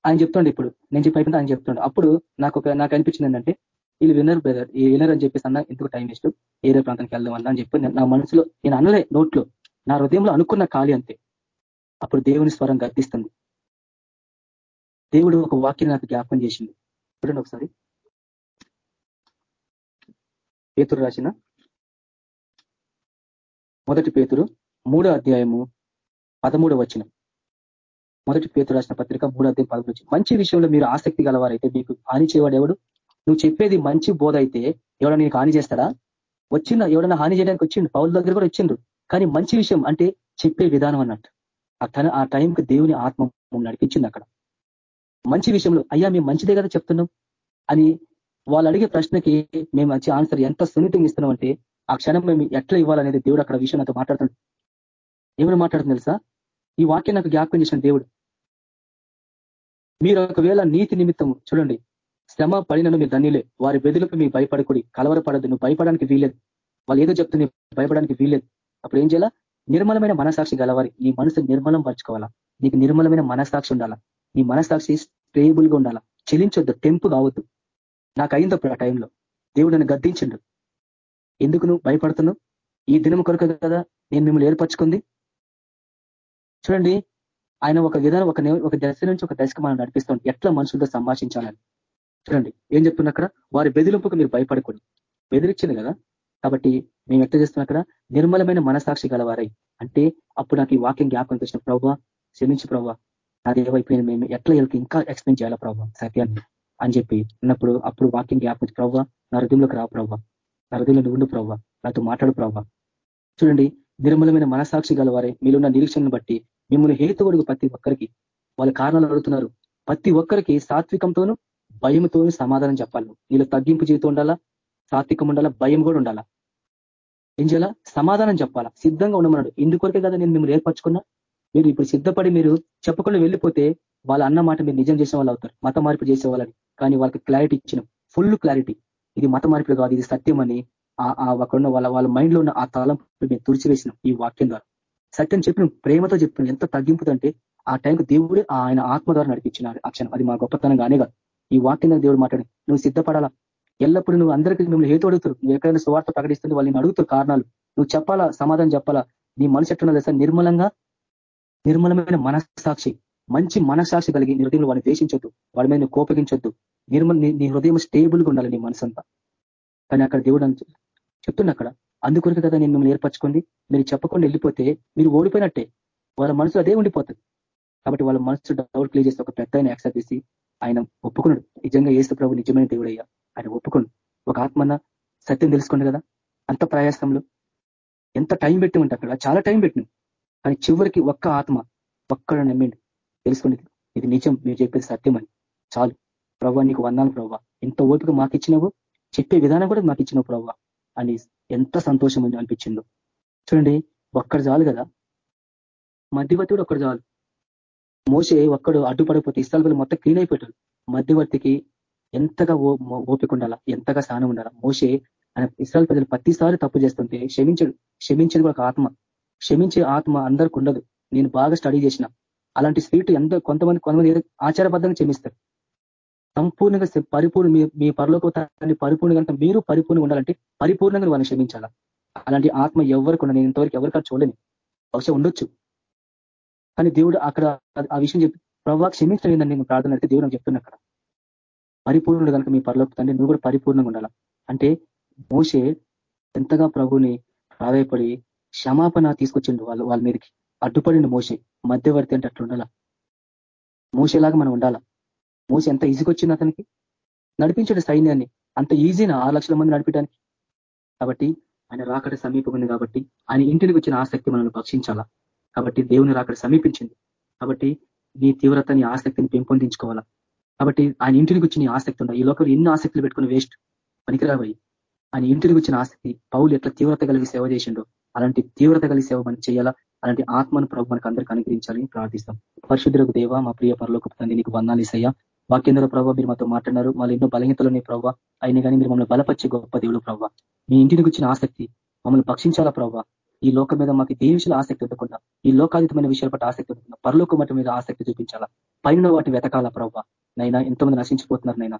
ఆయన చెప్తుండే ఇప్పుడు. నేను చెప్పి ఆయన చెప్తుండే. అప్పుడు నాకు ఒక నాకు అనిపించింది ఏంటంటే వీళ్ళు వినర్ బ్రదర్ ఈ వినర్ అని చెప్పేసి అన్న ఎందుకు టైం వేస్ట్ ఏరే ప్రాంతానికి వెళ్దాం అన్న అని చెప్పి నా మనసులో నేను అనలే నోట్లో. నా హృదయంలో అనుకున్న ఖాళీ అంతే. అప్పుడు దేవుని స్వరం గర్తిస్తుంది దేవుడు ఒక వాక్యం నాకు జ్ఞాపకం చేసింది చూడండి ఒకసారి. పేతురు రాసిన మొదటి పేతురు మూడో అధ్యాయము పదమూడవ వచ్చిన మొదటి పేరు రాసిన పత్రిక మూడో అధ్యాయం పదమూడు మంచి విషయంలో మీరు ఆసక్తి గలవారైతే మీకు హాని చేయవాడు ఎవడు? నువ్వు చెప్పేది మంచి బోధ అయితే ఎవడో నీకు హాని చేస్తాడా? వచ్చిందా ఎవడన్నా హాని చేయడానికి వచ్చిండు? పౌల దగ్గర కూడా వచ్చిండ్రు. కానీ మంచి విషయం అంటే చెప్పే విధానం అన్నట్టు. ఆ తన ఆ టైంకి దేవుని ఆత్మ నడిపించింది అక్కడ. మంచి విషయంలో అయ్యా మేము మంచిదే కదా చెప్తున్నాం? అని వాళ్ళు అడిగే ప్రశ్నకి మేము మంచి ఆన్సర్ ఎంత సున్నితంగా ఇస్తున్నాం అంటే ఆ క్షణం మేము ఎట్లా ఇవ్వాలనేది దేవుడు అక్కడ విషయం నాతో మాట్లాడుతున్నాడు. ఏమైనా మాట్లాడుతుంది తెలుసా? ఈ వాక్యం నాకు జ్ఞాపకం చేసిన దేవుడు. మీరు ఒకవేళ నీతి నిమిత్తం చూడండి శ్రమ పడినను మీరు ధన్యులే. వారి వెదులకు మీ భయపడకుడి. కలవరపడద్దు నువ్వు భయపడడానికి వీలేదు వాళ్ళు ఏదో చెప్తుంది భయపడడానికి వీలేదు అప్పుడు ఏం చేయాలా? నిర్మలమైన మనసాక్షి గలవారి. నీ మనసు నిర్మలం పరచుకోవాలా? నీకు నిర్మలమైన మనసాక్షి ఉండాలా? నీ మనసాక్షి స్టేబుల్గా ఉండాలా? చెలించొద్దు టెంపు కావద్దు నాకు అయిందప్పుడు ఆ టైంలో. దేవుడు నన్ను గద్దించిండు. ఎందుకు నువ్వు భయపడుతున్నావు? ఈ దినం కొరకు కదా నేను మిమ్మల్ని ఏర్పరచుకుంది. చూడండి ఆయన ఒక విధానం ఒక ఒక దశ నుంచి ఒక దశకు మనం నడిపిస్తాం ఎట్లా మనుషులతో సంభాషించాలని. చూడండి ఏం చెప్తున్నా అక్కడ? వారి బెదిరింపుకు మీరు భయపడకూడదు బెదిరించింది కదా? కాబట్టి మేము ఎట్లా చేస్తున్నా అక్కడ? నిర్మలమైన మనసాక్షి గలవారై. అంటే అప్పుడు నాకు ఈ వాక్యం జ్ఞాపకం వచ్చిన ప్రభావ క్షమించి ప్రభావ అది ఏవైపోయింది మేము ఎట్లా వీళ్ళకి ఇంకా ఎక్స్ప్లెయిన్ చేయాలా ప్రభావ సత్యాన్ని అని చెప్పి ఉన్నప్పుడు అప్పుడు వాక్యం జ్ఞాపకం ప్రభావ నా హృదయంలోకి రావు ప్రభావ నా హృదయంలో ఉండు ప్రభావ నాతో మాట్లాడు ప్రభావ చూడండి నిర్మలమైన మనసాక్షి గలవారే మీరున్న నిరీక్షణను బట్టి మిమ్మల్ని హేతు అడుగు ప్రతి ఒక్కరికి. వాళ్ళ కారణాలు అడుగుతున్నారు. ప్రతి ఒక్కరికి సాత్వికంతోనూ భయంతోనూ సమాధానం చెప్పాలి. వీళ్ళు తగ్గింపు జీవితం ఉండాలా? సాత్వికం ఉండాలా? భయం కూడా ఉండాలా? ఏం చేయాలా? సమాధానం చెప్పాలా? సిద్ధంగా ఉండమన్నాడు. ఇందుకొరకే కదా నేను మిమ్మల్ని ఏర్పరచుకున్నా? మీరు ఇప్పుడు సిద్ధపడి మీరు చెప్పకుండా వెళ్ళిపోతే వాళ్ళ అన్న మాట మీరు నిజం చేసే వాళ్ళు అవుతారు. మత మార్పు చేసే వాళ్ళని కానీ వాళ్ళకి క్లారిటీ ఇచ్చినాం. ఫుల్ క్లారిటీ ఇది మత మార్పులు కాదు. ఇది సత్యం అని అక్కడున్న వాళ్ళ వాళ్ళ మైండ్లో ఉన్న ఆ తలంపు మేము తుడిచివేసినాం ఈ వాక్యం ద్వారా. సత్యం చెప్పిన ప్రేమతో చెప్పిన ఎంత తగ్గింపుదంటే ఆ టైంకు దేవుడే ఆయన ఆత్మ ద్వారా నడిపించినారు ఆ అది మా గొప్పతనంగానే కాదు. ఈ వాక్యంగా దేవుడు మాట్లాడి నువ్వు సిద్ధపడాలా? ఎల్లప్పుడు నువ్వు అందరికీ మిమ్మల్ని హేతు అడుగుతారు. నువ్వు ఎక్కడైనా సువార్త ప్రకటిస్తుంది వాళ్ళని అడుగుతారు కారణాలు. నువ్వు చెప్పాలా? సమాధానం చెప్పాలా? నీ మనసు ఎట్లున్నా తెలుసా? నిర్మలంగా నిర్మలమైన మనస్సాక్షి మంచి మనస్సాక్షి కలిగి నీ హృదయంలో వాడిని ద్వేషించొద్దు. వాడి మీద కోపగించొద్దు. నిర్మల నీ హృదయం స్టేబుల్గా ఉండాలి నీ మనసంతా. అంతా కానీ అక్కడ దేవుడు చెప్తున్నా అక్కడ అందుకొరకు కదా నేను మిమ్మల్ని ఏర్పరచుకోండి. మీరు చెప్పకుండా వెళ్ళిపోతే మీరు ఓడిపోయినట్టే. వాళ్ళ మనసు అదే ఉండిపోతుంది. కాబట్టి వాళ్ళ మనసు డౌట్ క్లియర్ చేస్తే ఒక పెద్ద ఆయన యాక్సెప్ట్ చేసి ఆయన ఒప్పుకున్నాడు. నిజంగా ఏసు ప్రభు నిజమైన దేవుడయ్యా. ఆయన ఒప్పుకోండు ఒక ఆత్మన్న సత్యం తెలుసుకోండి కదా? అంత ప్రయాసంలో ఎంత టైం పెట్టి ఉంటే అక్కడ? చాలా టైం పెట్టినాం కానీ చివరికి ఒక్క ఆత్మ ఒక్కడ నమ్మిండు. తెలుసుకోండి ఇది నిజం. మీరు చెప్పేది సత్యం అని. చాలు. ప్రభావ నీకు వందాలు ప్రభావ ఎంత ఓపిక మాకు ఇచ్చినావు చెప్పే విధానం కూడా మాకు ఇచ్చినావు ప్రభావ అని ఎంత సంతోషం అనిపించిందో. చూడండి ఒక్కడు చాలు కదా. మధ్యవర్తి కూడా ఒక్కడు చాలు. మోసే ఒక్కడు అడ్డుపడిపోతే ఇస్తాలు మొత్తం క్లీన్ అయిపోయాడు మధ్యవర్తికి ఎంతగా ఓపిక ఉండాలా? ఎంతగా స్నానం ఉండాలా? మోసే ఆయన ఇస్రాయల్ ప్రజలు ప్రతిసారి తప్పు చేస్తుంటే క్షమించడు. క్షమించేది ఒక ఆత్మ. క్షమించే ఆత్మ అందరికి ఉండదు. నేను బాగా స్టడీ చేసిన. అలాంటి స్వీట్ ఎంతో కొంతమంది కొంతమంది ఆచారబద్ధంగా క్షమిస్తారు. సంపూర్ణంగా పరిపూర్ణ మీ పరలోకి పరిపూర్ణ కనుక మీరు పరిపూర్ణంగా ఉండాలంటే పరిపూర్ణంగా వాళ్ళని క్షమించాలా? అలాంటి ఆత్మ ఎవరికి ఉండదు. నేను ఇంతవరకు ఎవరికీ చూడలేని బహుశా ఉండొచ్చు. కానీ దేవుడు అక్కడ ఆ విషయం చెప్పి ప్రభావ క్షమించలేదని నేను ప్రార్థన అయితే దేవుడు చెప్తున్నా అక్కడ. పరిపూర్ణుడు కనుక మీ పరలోకి తండ్రి నువ్వు కూడా పరిపూర్ణంగా ఉండాలా? అంటే మోసే ఎంతగా ప్రభుని ప్రాధాయపడి క్షమాపణ తీసుకొచ్చిండు వాళ్ళు వాళ్ళ మీదకి. అడ్డుపడిండు మోసే మధ్యవర్తి అంటే అట్లా ఉండాలా? మోసేలాగా మనం ఉండాలా? మూసి ఎంత ఈజీగా అతనికి? నడిపించాడు సైన్యాన్ని. అంత ఈజీనా ఆరు లక్షల మంది నడిపించడానికి. కాబట్టి ఆయన రాకడ సమీపం ఉంది కాబట్టి ఆయన ఇంటికి వచ్చిన ఆసక్తి మనల్ని భక్షించాలా? కాబట్టి దేవుని రాకడ సమీపించింది. కాబట్టి నీ తీవ్రతని ఆసక్తిని పెంపొందించుకోవాలా? కాబట్టి ఆయన ఇంటిని గురించి నీ ఆసక్తి ఉందా? ఈ లోకంలో ఎన్ని ఆసక్తులు పెట్టుకుని వేస్ట్ పనికిరాబోయి ఆయన ఇంటికి వచ్చిన ఆసక్తి పౌలు ఎట్లా తీవ్రత కలిగి సేవ చేసిండో అలాంటి తీవ్రత కలిగి సేవ మనం చేయాలా? అలాంటి ఆత్మను ప్రభు మనకు అందరికీ అనుగ్రహించాలని ప్రార్థిస్తాం. పరిశుద్ధులకు దేవ మా ప్రియ పరలోకి తండ్రి నీకు వందాలు ఇసయ్యా వాక్యంధ్ర ప్రభావ మీరు మాతో మాట్లాడినారు. మళ్ళీ ఎన్నో బలహీతలని ప్రభావ అయినా కానీ మీరు మమ్మల్ని బలపరిచే గొప్ప దేవుడు ప్రభావ మీ ఇంటిని వచ్చిన ఆసక్తి మమ్మల్ని పక్షించాలా ప్రభావ ఈ లోకం మీద మాకు దేని విషయాలు ఆసక్తి ఉండకుండా ఈ లోకాతీతమైన విషయాల పట్ల ఆసక్తి ఉండకుండా పరలోకం మట్టి మీద ఆసక్తి చూపించాలా? పైన వాటి వెతకాల ప్రభావ నైనా ఎంతోమంది నశించిపోతున్నారు నైనా.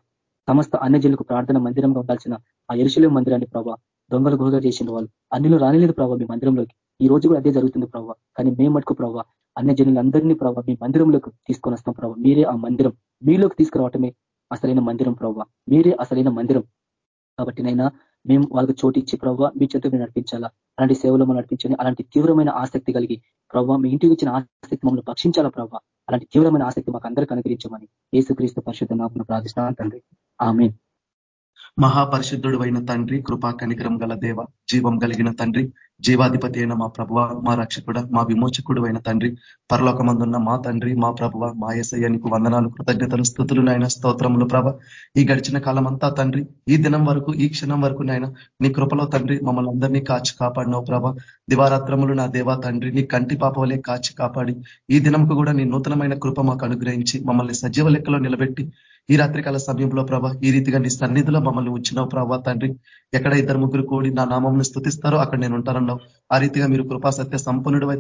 సమస్త అన్యజనులకు ప్రార్థన మందిరంగా ఉండాల్సిన ఆ ఎరుశలే మందిరాన్ని ప్రభావ దొంగలు గుహగా చేసిన వాళ్ళు అన్నిలో రానిలేదు ప్రభావ మీ మందిరంలోకి. ఈ రోజు కూడా అదే జరుగుతుంది ప్రభావ కానీ మేము మటుకు ప్రభావ అన్ని జనులందరినీ ప్రభావ మీ మందిరంలోకి తీసుకొని వస్తాం ప్రభావ మీరే ఆ మందిరం. మీలోకి తీసుకురావటమే అసలైన మందిరం ప్రభావ మీరే అసలైన మందిరం. కాబట్టి నైనా మేము వాళ్ళకి చోటు ఇచ్చి ప్రభావ మీ చెంత మీరు నడిపించాలా? అలాంటి సేవలు మనం నడిపించండి అలాంటి తీవ్రమైన ఆసక్తి కలిగి ప్రభావ మీ ఇంటికి వచ్చిన ఆసక్తి మమ్మల్ని భక్షించాలా ప్రభావ అలాంటి తీవ్రమైన ఆసక్తి మాకు అందరికీ అనుగ్రహించమని ఏసుక్రీస్తు పరిశుద్ధ నామను ప్రార్థిస్తున్నాను తండ్రి. ఆమె మహాపరిశుద్ధుడు అయిన తండ్రి కృపా కనికరం గల దేవ జీవం కలిగిన తండ్రి జీవాధిపతి అయిన మా ప్రభువ మా రక్షకుడ మా విమోచకుడు అయిన తండ్రి పరలోకమందున్న మా తండ్రి మా ప్రభువ మా ఎసయ్యనికి వందనాలు కృతజ్ఞతలు స్థుతులు నాయన స్తోత్రములు ప్రభ. ఈ గడిచిన కాలం అంతా తండ్రి ఈ దినం వరకు ఈ క్షణం వరకు నాయన నీ కృపలో తండ్రి మమ్మల్ని అందరినీ కాచి కాపాడినావు ప్రభ. దివారాత్రములు నా దేవా తండ్రి నీ కంటి పాపవలే కాచి కాపాడి ఈ దినంకు కూడా నీ నూతనమైన కృప మాకు అనుగ్రహించి మమ్మల్ని సజీవ లెక్కలో నిలబెట్టి ఈ రాత్రికాల సమయంలో ప్రభా ఈ రీతిగా నీ సన్నిధిలో మమ్మల్ని ఉంచినావు ప్రభా తండ్రి. ఎక్కడ ఇద్దరు ముగ్గురు కూడి నా నామంని స్థుతిస్తారో అక్కడ నేను ఉంటానన్నావు. ఆ రీతిగా మీరు కృపా సత్య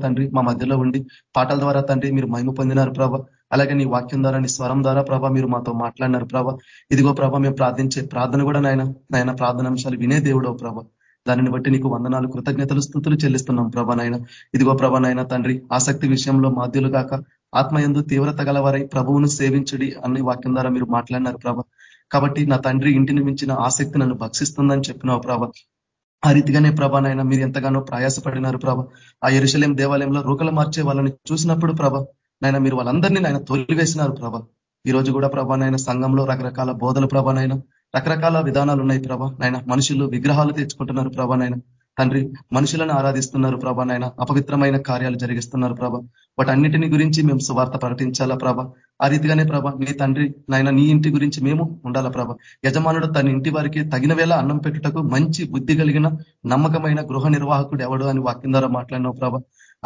తండ్రి మా మధ్యలో ఉండి పాటల ద్వారా తండ్రి మీరు మహిమ పొందినారు ప్రభా. అలాగే నీ వాక్యం ద్వారా నీ స్వరం ద్వారా ప్రభా మీరు మాతో మాట్లాడినారు ప్రభా. ఇదిగో ప్రభా మేము ప్రార్థించే ప్రార్థన కూడా నాయన నాయన ప్రార్థనాంశాలు వినే దేవుడో ప్రభా. దానిని బట్టి నీకు వందనాలు కృతజ్ఞతలు స్థుతులు చెల్లిస్తున్నాం ప్రభా నాయన. ఇదిగో ప్రభనైనా తండ్రి ఆసక్తి విషయంలో మాధ్యులు కాక ఆత్మయందు తీవ్రత గలవారై ప్రభువును సేవించుడి అన్ని వాక్యం ద్వారా మీరు మాట్లాడినారు ప్రభ. కాబట్టి నా తండ్రి ఇంటిని మించిన ఆసక్తి నన్ను భక్షిస్తుందని చెప్పినావు ప్రభ. ఆ రీతిగానే ప్రభానైనా మీరు ఎంతగానో ప్రయాసపడినారు ప్రభ. ఆ ఎరుశలేం దేవాలయంలో రూకలు మార్చే వాళ్ళని చూసినప్పుడు ప్రభ నాయన మీరు వాళ్ళందరినీ నాయన తొలివేసినారు ప్రభ. ఈ రోజు కూడా ప్రభానైనా సంఘంలో రకరకాల బోధల ప్రభానైనా రకరకాల విధానాలు ఉన్నాయి ప్రభ. నాయన మనుషులు విగ్రహాలు తెచ్చుకుంటున్నారు ప్రభానైనా తండ్రి మనుషులను ఆరాధిస్తున్నారు ప్రభా అపవిత్రమైన కార్యాలు జరిగిస్తున్నారు ప్రభ. వాటన్నిటిని గురించి మేము సువార్త ప్రకటించాలా ప్రభ? ఆ రీతిగానే ప్రభ నీ తండ్రి నాయన నీ ఇంటి గురించి మేము ఉండాలా ప్రభ? యజమానుడు తన ఇంటి వారికి తగిన వేళ అన్నం పెట్టుటకు మంచి బుద్ధి కలిగిన నమ్మకమైన గృహ నిర్వాహకుడు ఎవడు అని వాక్యం ద్వారా మాట్లాడినావు ప్రభ.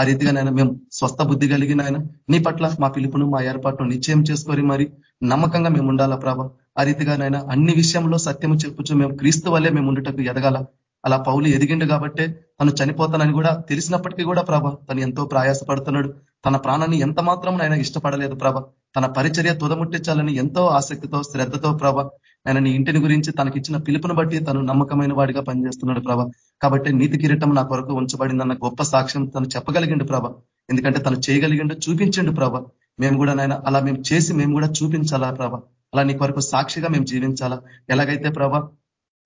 ఆ రీతిగా నాయన మేము స్వస్థ బుద్ధి కలిగిన ఆయన. నీ పట్ల మా పిలుపును మా ఏర్పాటును నిశ్చయం చేసుకొని మరి నమ్మకంగా మేము ఉండాలా ప్రభ? ఆ రీతిగా నాయన అన్ని విషయంలో సత్యము చెప్పుచు మేము క్రీస్తు వల్లే మేము ఉండుటకు ఎదగాల. అలా పౌలు ఎదిగిండు కాబట్టే తను చనిపోతానని కూడా తెలిసినప్పటికీ కూడా ప్రభ తను ఎంతో ప్రయాసపడుతున్నాడు. తన ప్రాణాన్ని ఎంత మాత్రం ఆయన ఇష్టపడలేదు ప్రభ. తన పరిచర్య తుదముట్టించాలని ఎంతో ఆసక్తితో శ్రద్ధతో ప్రభ. ఆయన నీ ఇంటిని గురించి తనకిచ్చిన పిలుపును బట్టి తను నమ్మకమైన వాడిగా పనిచేస్తున్నాడు ప్రభ. కాబట్టి నీతి కిరీటం నా కొరకు ఉంచబడిందన్న గొప్ప సాక్ష్యం తను చెప్పగలిగిండు ప్రభ. ఎందుకంటే తను చేయగలిగిండు చూపించండు ప్రభ. మేము కూడా నాయన అలా మేము చేసి మేము కూడా చూపించాలా ప్రభ. అలా నీ కొరకు సాక్షిగా మేము జీవించాలా. ఎలాగైతే ప్రభ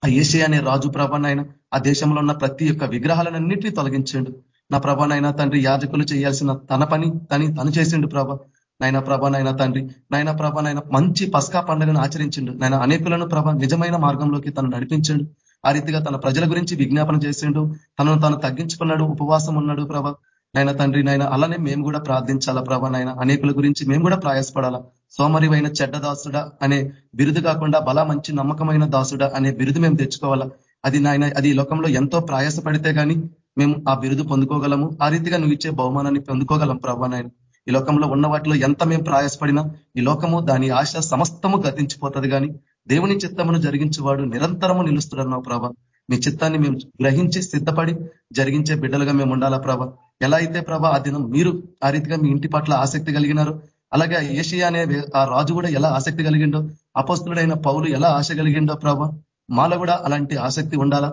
ఆ ఏషియా అనే రాజు ప్రభానైనా ఆ దేశంలో ఉన్న ప్రతి ఒక్క విగ్రహాలన్నింటినీ తొలగించండు. నా ప్రభానైనా తండ్రి యాజకులు చేయాల్సిన తన పని తని తను చేసిండు ప్రభ. నాయన ప్రభానైనా తండ్రి. నాయన ప్రభానైనా మంచి పస్కా పండుగను ఆచరించిండు. నాయన అనేకులను ప్రభ నిజమైన మార్గంలోకి తను నడిపించండు. ఆ రీతిగా తన ప్రజల గురించి విజ్ఞాపన చేసిండు. తనను తాను తగ్గించుకున్నాడు. ఉపవాసం ఉన్నాడు ప్రభ. నాయన తండ్రి నాయన అలానే మేము కూడా ప్రార్థించాలా ప్రభ నాయన? అనేకుల గురించి మేము కూడా ప్రయాసపడాలా? సోమరివైన చెడ్డ దాసుడా అనే బిరుదు కాకుండా బల మంచి నమ్మకమైన దాసుడా అనే బిరుదు మేము తెచ్చుకోవాలా? అది నాయన అది లోకంలో ఎంతో ప్రయాసపడితే కానీ మేము ఆ బిరుదు పొందుకోగలము. ఆ రీతిగా నువ్వు ఇచ్చే బహుమానాన్ని పొందుకోగలం ప్రభా నాయన. ఈ లోకంలో ఉన్న వాటిలో ఎంత మేము ప్రయాసపడినా ఈ లోకము దాని ఆశ సమస్తము గతించిపోతుంది కానీ దేవుని చిత్తమును జరిగించేవాడు నిరంతరము నిలుస్తున్నావు ప్రభ. మీ చిత్తాన్ని మేము గ్రహించి సిద్ధపడి జరిగించే బిడ్డలుగా మేము ఉండాలా ప్రభ. ఎలా అయితే ప్రభ ఆ దినం మీరు ఆ రీతిగా మీ ఇంటి పట్ల ఆసక్తి కలిగినారు అలాగే ఏషియా అనే ఆ రాజు కూడా ఎలా ఆసక్తి కలిగిండో అపస్తుడైన పౌలు ఎలా ఆశ కలిగిండో ప్రభ మాలో కూడా అలాంటి ఆసక్తి ఉండాలా?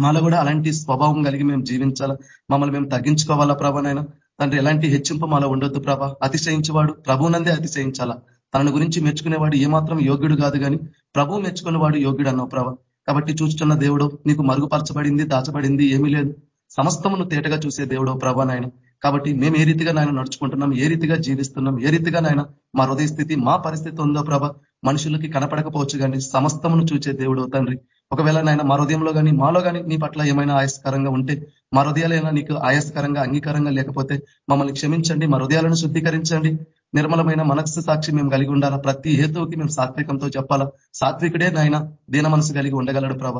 మాలో కూడా అలాంటి స్వభావం కలిగి మేము జీవించాలా? మమ్మల్ని మేము తగ్గించుకోవాలా ప్రభనైనా తండ్రి ఎలాంటి హెచ్చింపు మాలో ఉండొద్దు ప్రభ. అతిశయించేవాడు ప్రభునందే అతిశయించాలా? తనను గురించి మెచ్చుకునేవాడు ఏమాత్రం యోగ్యుడు కాదు కానీ ప్రభువు మెచ్చుకునేవాడు యోగ్యుడు అన్నావు ప్రభ. కాబట్టి చూస్తున్న దేవుడు నీకు మరుగుపరచబడింది దాచబడింది ఏమీ లేదు. సమస్తమును తేటగా చూసే దేవుడో ప్రభా నాయన. కాబట్టి మేము ఏ రీతిగా నాయన నడుచుకుంటున్నాం ఏ రీతిగా జీవిస్తున్నాం ఏ రీతిగా నాయన మా హృదయ స్థితి మా పరిస్థితి ఉందో ప్రభ మనుషులకి కనపడకపోవచ్చు కానీ సమస్తమును చూచే దేవుడు తండ్రి. ఒకవేళ నాయన మా హృదయంలో కానీ మాలో కానీ నీ పట్ల ఏమైనా ఆయాస్కరంగా ఉంటే మా హృదయాలైనా నీకు ఆయాస్కరంగా అంగీకారంగా లేకపోతే మమ్మల్ని క్షమించండి మా హృదయాలను శుద్ధీకరించండి. నిర్మలమైన మనస్సు సాక్షి మేము కలిగి ఉండాలా? ప్రతి హేతువుకి మేము సాత్వికంతో చెప్పాలా? సాత్వికుడే నాయన దీన మనసు కలిగి ఉండగలడు ప్రభ.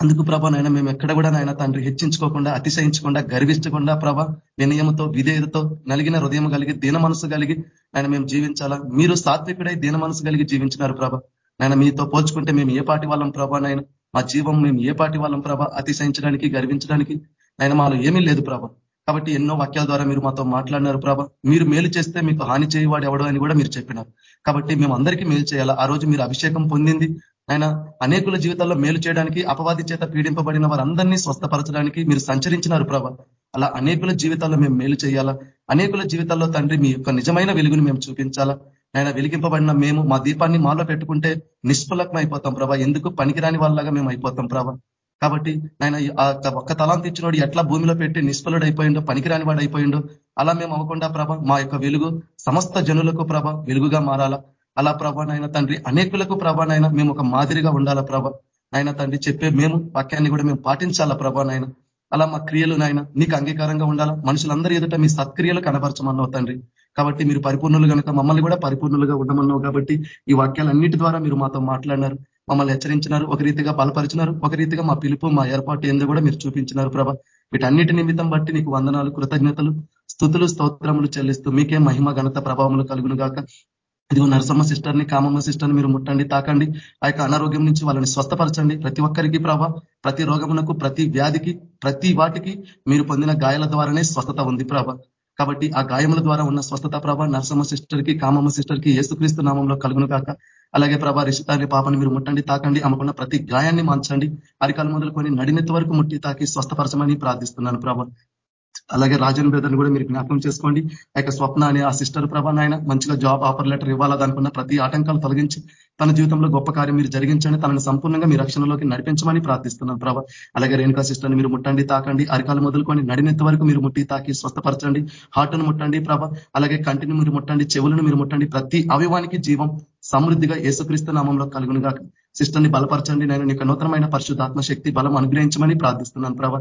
అందుకు ప్రభ నాయన మేము ఎక్కడ కూడా నాయన తండ్రి హెచ్చించుకోకుండా అతిశయించకుండా గర్వించకుండా ప్రభ వినయంతో విధేయతతో నలిగిన హృదయం కలిగి దీన మనసు కలిగి ఆయన మేము జీవించాలా? మీరు సాత్వికుడై దీన మనసు కలిగి జీవించినారు ప్రభ. నాయన మీతో పోల్చుకుంటే మేము ఏ పాటి వాళ్ళం ప్రభా నాయన? మా జీవం మేము ఏ పాటి వాళ్ళం ప్రభ? అతిశయించడానికి గర్వించడానికి? ఆయన మాలో ఏమీ లేదు ప్రభ. కాబట్టి ఎన్నో వాక్యాల ద్వారా మీరు మాతో మాట్లాడినారు ప్రభ. మీరు మేలు చేస్తే మీకు హాని చేయవాడు ఎవడు అని కూడా మీరు చెప్పినారు. కాబట్టి మేము అందరికీ మేలు చేయాలా? ఆ రోజు మీరు అభిషేకం పొందింది. ఆయన అనేకుల జీవితాల్లో మేలు చేయడానికి అపవాది చేత పీడింపబడిన వారందరినీ స్వస్థపరచడానికి మీరు సంచరించినారు ప్రభ. అలా అనేకుల జీవితాల్లో మేము మేలు చేయాలా? అనేకుల జీవితాల్లో తండ్రి మీ యొక్క నిజమైన వెలుగుని మేము చూపించాలా? ఆయన వెలిగింపబడిన మేము మా దీపాన్ని మాలో పెట్టుకుంటే నిష్ఫలకం అయిపోతాం ప్రభా. ఎందుకు? పనికిరాని వాళ్ళగా మేము అయిపోతాం ప్రభా. కాబట్టి ఆయన ఒక్క తలాంతి ఇచ్చినోడు ఎట్లా భూమిలో పెట్టి నిష్ఫలుడు అయిపోయిండో పనికిరాని వాడు అయిపోయిండో అలా మేము అవ్వకుండా ప్రభ మా యొక్క వెలుగు సమస్త జనులకు ప్రభ వెలుగుగా మారాలా. అలా ప్రభ నాయన తండ్రి అనేకులకు ప్రభ నాయన మేము ఒక మాదిరిగా ఉండాలా ప్రభ. నాయన తండ్రి చెప్పే మేము వాక్యాన్ని కూడా మేము పాటించాలా ప్రభ నాయన. అలా మా క్రియలు నాయన నీకు అంగీకారంగా ఉండాలా. మనుషులందరూ ఎదుట మీ సత్క్రియలు కనపరచమన్నావు తండ్రి. కాబట్టి మీరు పరిపూర్ణులు కనుక మమ్మల్ని కూడా పరిపూర్ణులుగా ఉండమన్నావు కాబట్టి ఈ వాక్యాలన్నిటి ద్వారా మీరు మాతో మాట్లాడినారు మమ్మల్ని హెచ్చరించినారు ఒక రీతిగా బలపరిచినారు ఒక రీతిగా మా పిలుపు మా ఏర్పాటు ఏందో కూడా మీరు చూపించినారు ప్రభ. వీటన్నిటి నిమిత్తం బట్టి నీకు వందనాలు కృతజ్ఞతలు స్థుతులు స్తోత్రములు చెల్లిస్తూ మీకే మహిమ ఘనత ప్రభావములు కలుగును గాక. ఇదిగో నరసమ్మ సిస్టర్ని కామమ్మ సిస్టర్ని మీరు ముట్టండి తాకండి. ఆ యొక్క అనారోగ్యం నుంచి వాళ్ళని స్వస్థపరచండి. ప్రతి ఒక్కరికి ప్రభ ప్రతి రోగమునకు ప్రతి వ్యాధికి ప్రతి వాటికి మీరు పొందిన గాయాల ద్వారానే స్వస్థత ఉంది ప్రభ. కాబట్టి ఆ గాయముల ద్వారా ఉన్న స్వస్థత ప్రభ నరసమ్మ సిస్టర్కి కామమ్మ సిస్టర్కి ఏసుక్రీస్తు నామంలో కలుగును కాక అలాగే ప్రభా రిషితాన్ని పాపని మీరు ముట్టండి తాకండి అమ్మకున్న ప్రతి గాయాన్ని మార్చండి అరికాలు మొదలుకొని నడినంత వరకు ముట్టి తాకి స్వస్థపరచమని ప్రార్థిస్తున్నాను ప్రభా. అలాగే రాజన్ బ్రదర్ని కూడా మీరు జ్ఞాపకం చేసుకోండి. ఆ యొక్క స్వప్న అనే ఆ సిస్టర్ ప్రభా నాయన మంచిగా జాబ్ ఆఫర్ లెటర్ ఇవ్వాలా దానికున్న ప్రతి ఆటంకాలు తొలగించి తన జీవితంలో గొప్ప కార్యం మీరు జరిగించండి తనను సంపూర్ణంగా మీ రక్షణలోకి నడిపించమని ప్రార్థిస్తున్నాం ప్రభా. అలాగే రేణుకా సిస్టర్ని మీరు ముట్టండి తాకండి అరికాలు మొదలుకొని నడినంత వరకు మీరు ముట్టి తాకి స్వస్థపరచండి హార్ట్ను ముట్టండి ప్రభ. అలాగే కంటిని మీరు ముట్టండి చెవులను మీరు ముట్టండి ప్రతి అవయవానికి జీవం సమృద్ధిగా ఏసుక్రీస్తు నామంలో కలుగునుగా సిస్టర్ని బలపరచండి నేను నీకు నూతనమైన పరిశుద్ధాత్మ శక్తి బలం అనుగ్రహించమని ప్రార్థిస్తున్నాను ప్రభా.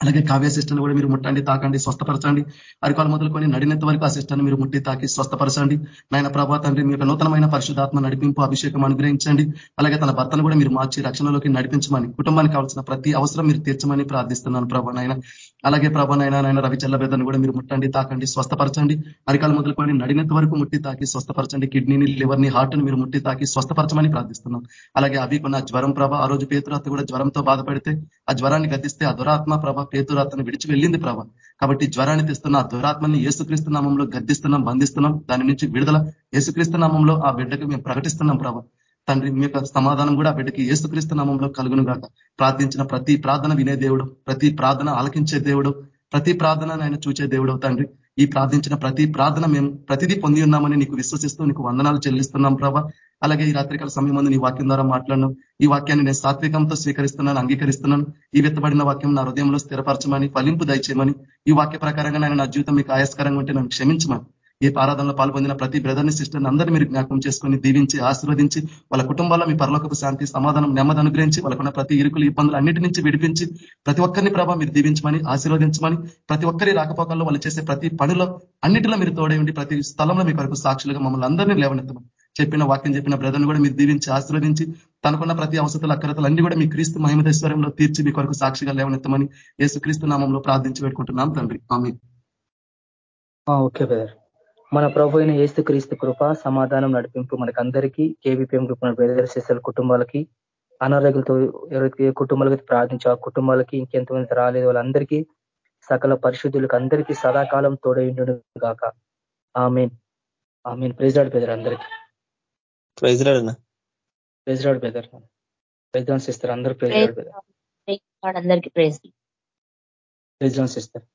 అలాగే కావ్య సిస్టర్ని కూడా మీరు ముట్టండి తాకండి స్వస్థపరచండి. అరికాలు మొదలుకొని నడినంత వరకు ఆ సిస్టర్ని మీరు ముట్టి తాకి స్వస్థపరచండి. నాయన ప్రభా తండ్రి మీ నూతనమైన పరిశుధాత్మ నడిపింపు అభిషేకం అనుగ్రహించండి. అలాగే తన భర్తను కూడా మీరు మార్చి రక్షణలోకి నడిపించమని కుటుంబానికి కావాల్సిన ప్రతి అవసరం మీరు తీర్చమని ప్రార్థిస్తున్నాను ప్రభా నాయన. అలాగే ప్రభా నాయన రవిచల్ల వేదను కూడా మీరు ముట్టండి తాకండి స్వస్థపరచండి. అరికాలు మొదలుకొని నడినంత వరకు ముట్టి తాకి స్వస్థపరచండి. కిడ్నీని లివర్ని హార్ట్ని మీరు ముట్టి తాకి స్వస్థపరచమని ప్రార్థిస్తున్నాం. అలాగే అవి కొన్న జ్వరం ప్రభ ఆ రోజు పేతురాత్మ కూడా జ్వరంతో బాధపడితే ఆ జ్వరాన్ని గతిస్తే ఆ దురాత్మ ప్రభ పేతురాత్మను విడిచి వెళ్ళింది ప్రభా. కాబట్టి జ్వరాన్ని తెస్తున్న ఆ దురాత్మని ఏసుక్రీస్తు నామంలో గద్దిస్తున్నాం బంధిస్తున్నాం. దాని నుంచి విడుదల ఏసుక్రీస్తు నామంలో ఆ బిడ్డకు మేము ప్రకటిస్తున్నాం ప్రభా. తండ్రి మీ యొక్క సమాధానం కూడా బిడ్డకి ఏసుక్రీస్తు నామంలో కలుగును గాక ప్రార్థించిన ప్రతి ప్రార్థన వినే దేవుడు ప్రతి ప్రార్థన ఆలకించే దేవుడు ప్రతి ప్రార్థన ఆయన చూచే దేవుడు తండ్రి. ఈ ప్రార్థించిన ప్రతి ప్రార్థన మేము ప్రతిదీ పొంది ఉన్నామని నీకు విశ్వసిస్తూ నీకు వందనాలు చెల్లిస్తున్నాం ప్రభా. అలాగే ఈ రాత్రికాల సమయం ముందు నీ వాక్యం ద్వారా మాట్లాడను. ఈ వాక్యాన్ని నేను సాత్వికంతో స్వీకరిస్తున్నాను అంగీకరిస్తున్నాను. ఈ వెత్తబడిన వాక్యం నా హృదయంలో స్థిరపరచమని ఫలింపు దయచేయమని. ఈ వాక్య ప్రకారంగా నేను నా జీవితం మీకు ఆయాస్కరంగా ఉంటే నన్ను క్షమించమని. ఈ ఆరాధనలో పాల్పొందిన ప్రతి బ్రదర్ని సిస్టర్ని అందరినీ మీరు జ్ఞాపకం చేసుకొని దీవించి ఆశీర్వదించి వాళ్ళ కుటుంబాల్లో మీ పరలోకపు శాంతి సమాధానం నెమ్మది అనుగ్రహించి వాళ్ళకున్న ప్రతి ఇరుకులు ఇబ్బందులు అన్నిటి నుంచి విడిపించి ప్రతి ఒక్కరిని ప్రభావ మీరు దీవించమని ఆశీర్వదించమని ప్రతి ఒక్కరి రాకపోకల్లో వాళ్ళు చేసే ప్రతి పనిలో అన్నిటిలో మీరు తోడే ఉండి ప్రతి స్థలంలో మీ కొరకు సాక్షులుగా మమ్మల్ని అందరినీ లేవనెత్తమని. చెప్పిన వాక్యం చెప్పిన బ్రదర్ని కూడా మీరు దీవించి ఆశీర్వదించి తనకున్న ప్రతి అవసరాల అక్కరతలు అన్ని కూడా మీ క్రీస్తు మహిమదేశ్వరంలో తీర్చి మీ కొరకు సాక్షిగా లేవనెత్తమని యేసు క్రీస్తు నామంలో ప్రార్థించి పెట్టుకుంటున్నాం తండ్రి. ఆమె ఓకే బ్రదర్. మన ప్రభు అయిన ఏస్తు క్రీస్తు కృప సమాధానం నడిపింపు మనకందరికీ కేవీపీఎం గ్రూప్ బ్రదర్ కుటుంబాలకి అనారోగ్యంతో ఎవరైతే కుటుంబాలకి ప్రార్థించి ఆ కుటుంబాలకి ఇంకెంతమంది రాలేదు వాళ్ళందరికీ సకల పరిశుద్ధులకు అందరికీ సదాకాలం తోడైండు గాక ఆమెన్. ఆమెన్. ప్రెజరాడు బెదర్ అందరికీ. ప్రైజ్రాడు ప్రెజరాడు బెదర్ ప్రెజాన్స్ ఇస్తారు అందరూ ప్రెజరాడు బెదర్ అందరికీ ప్రేజ్ ప్రెజాన్స్ ఇస్తారు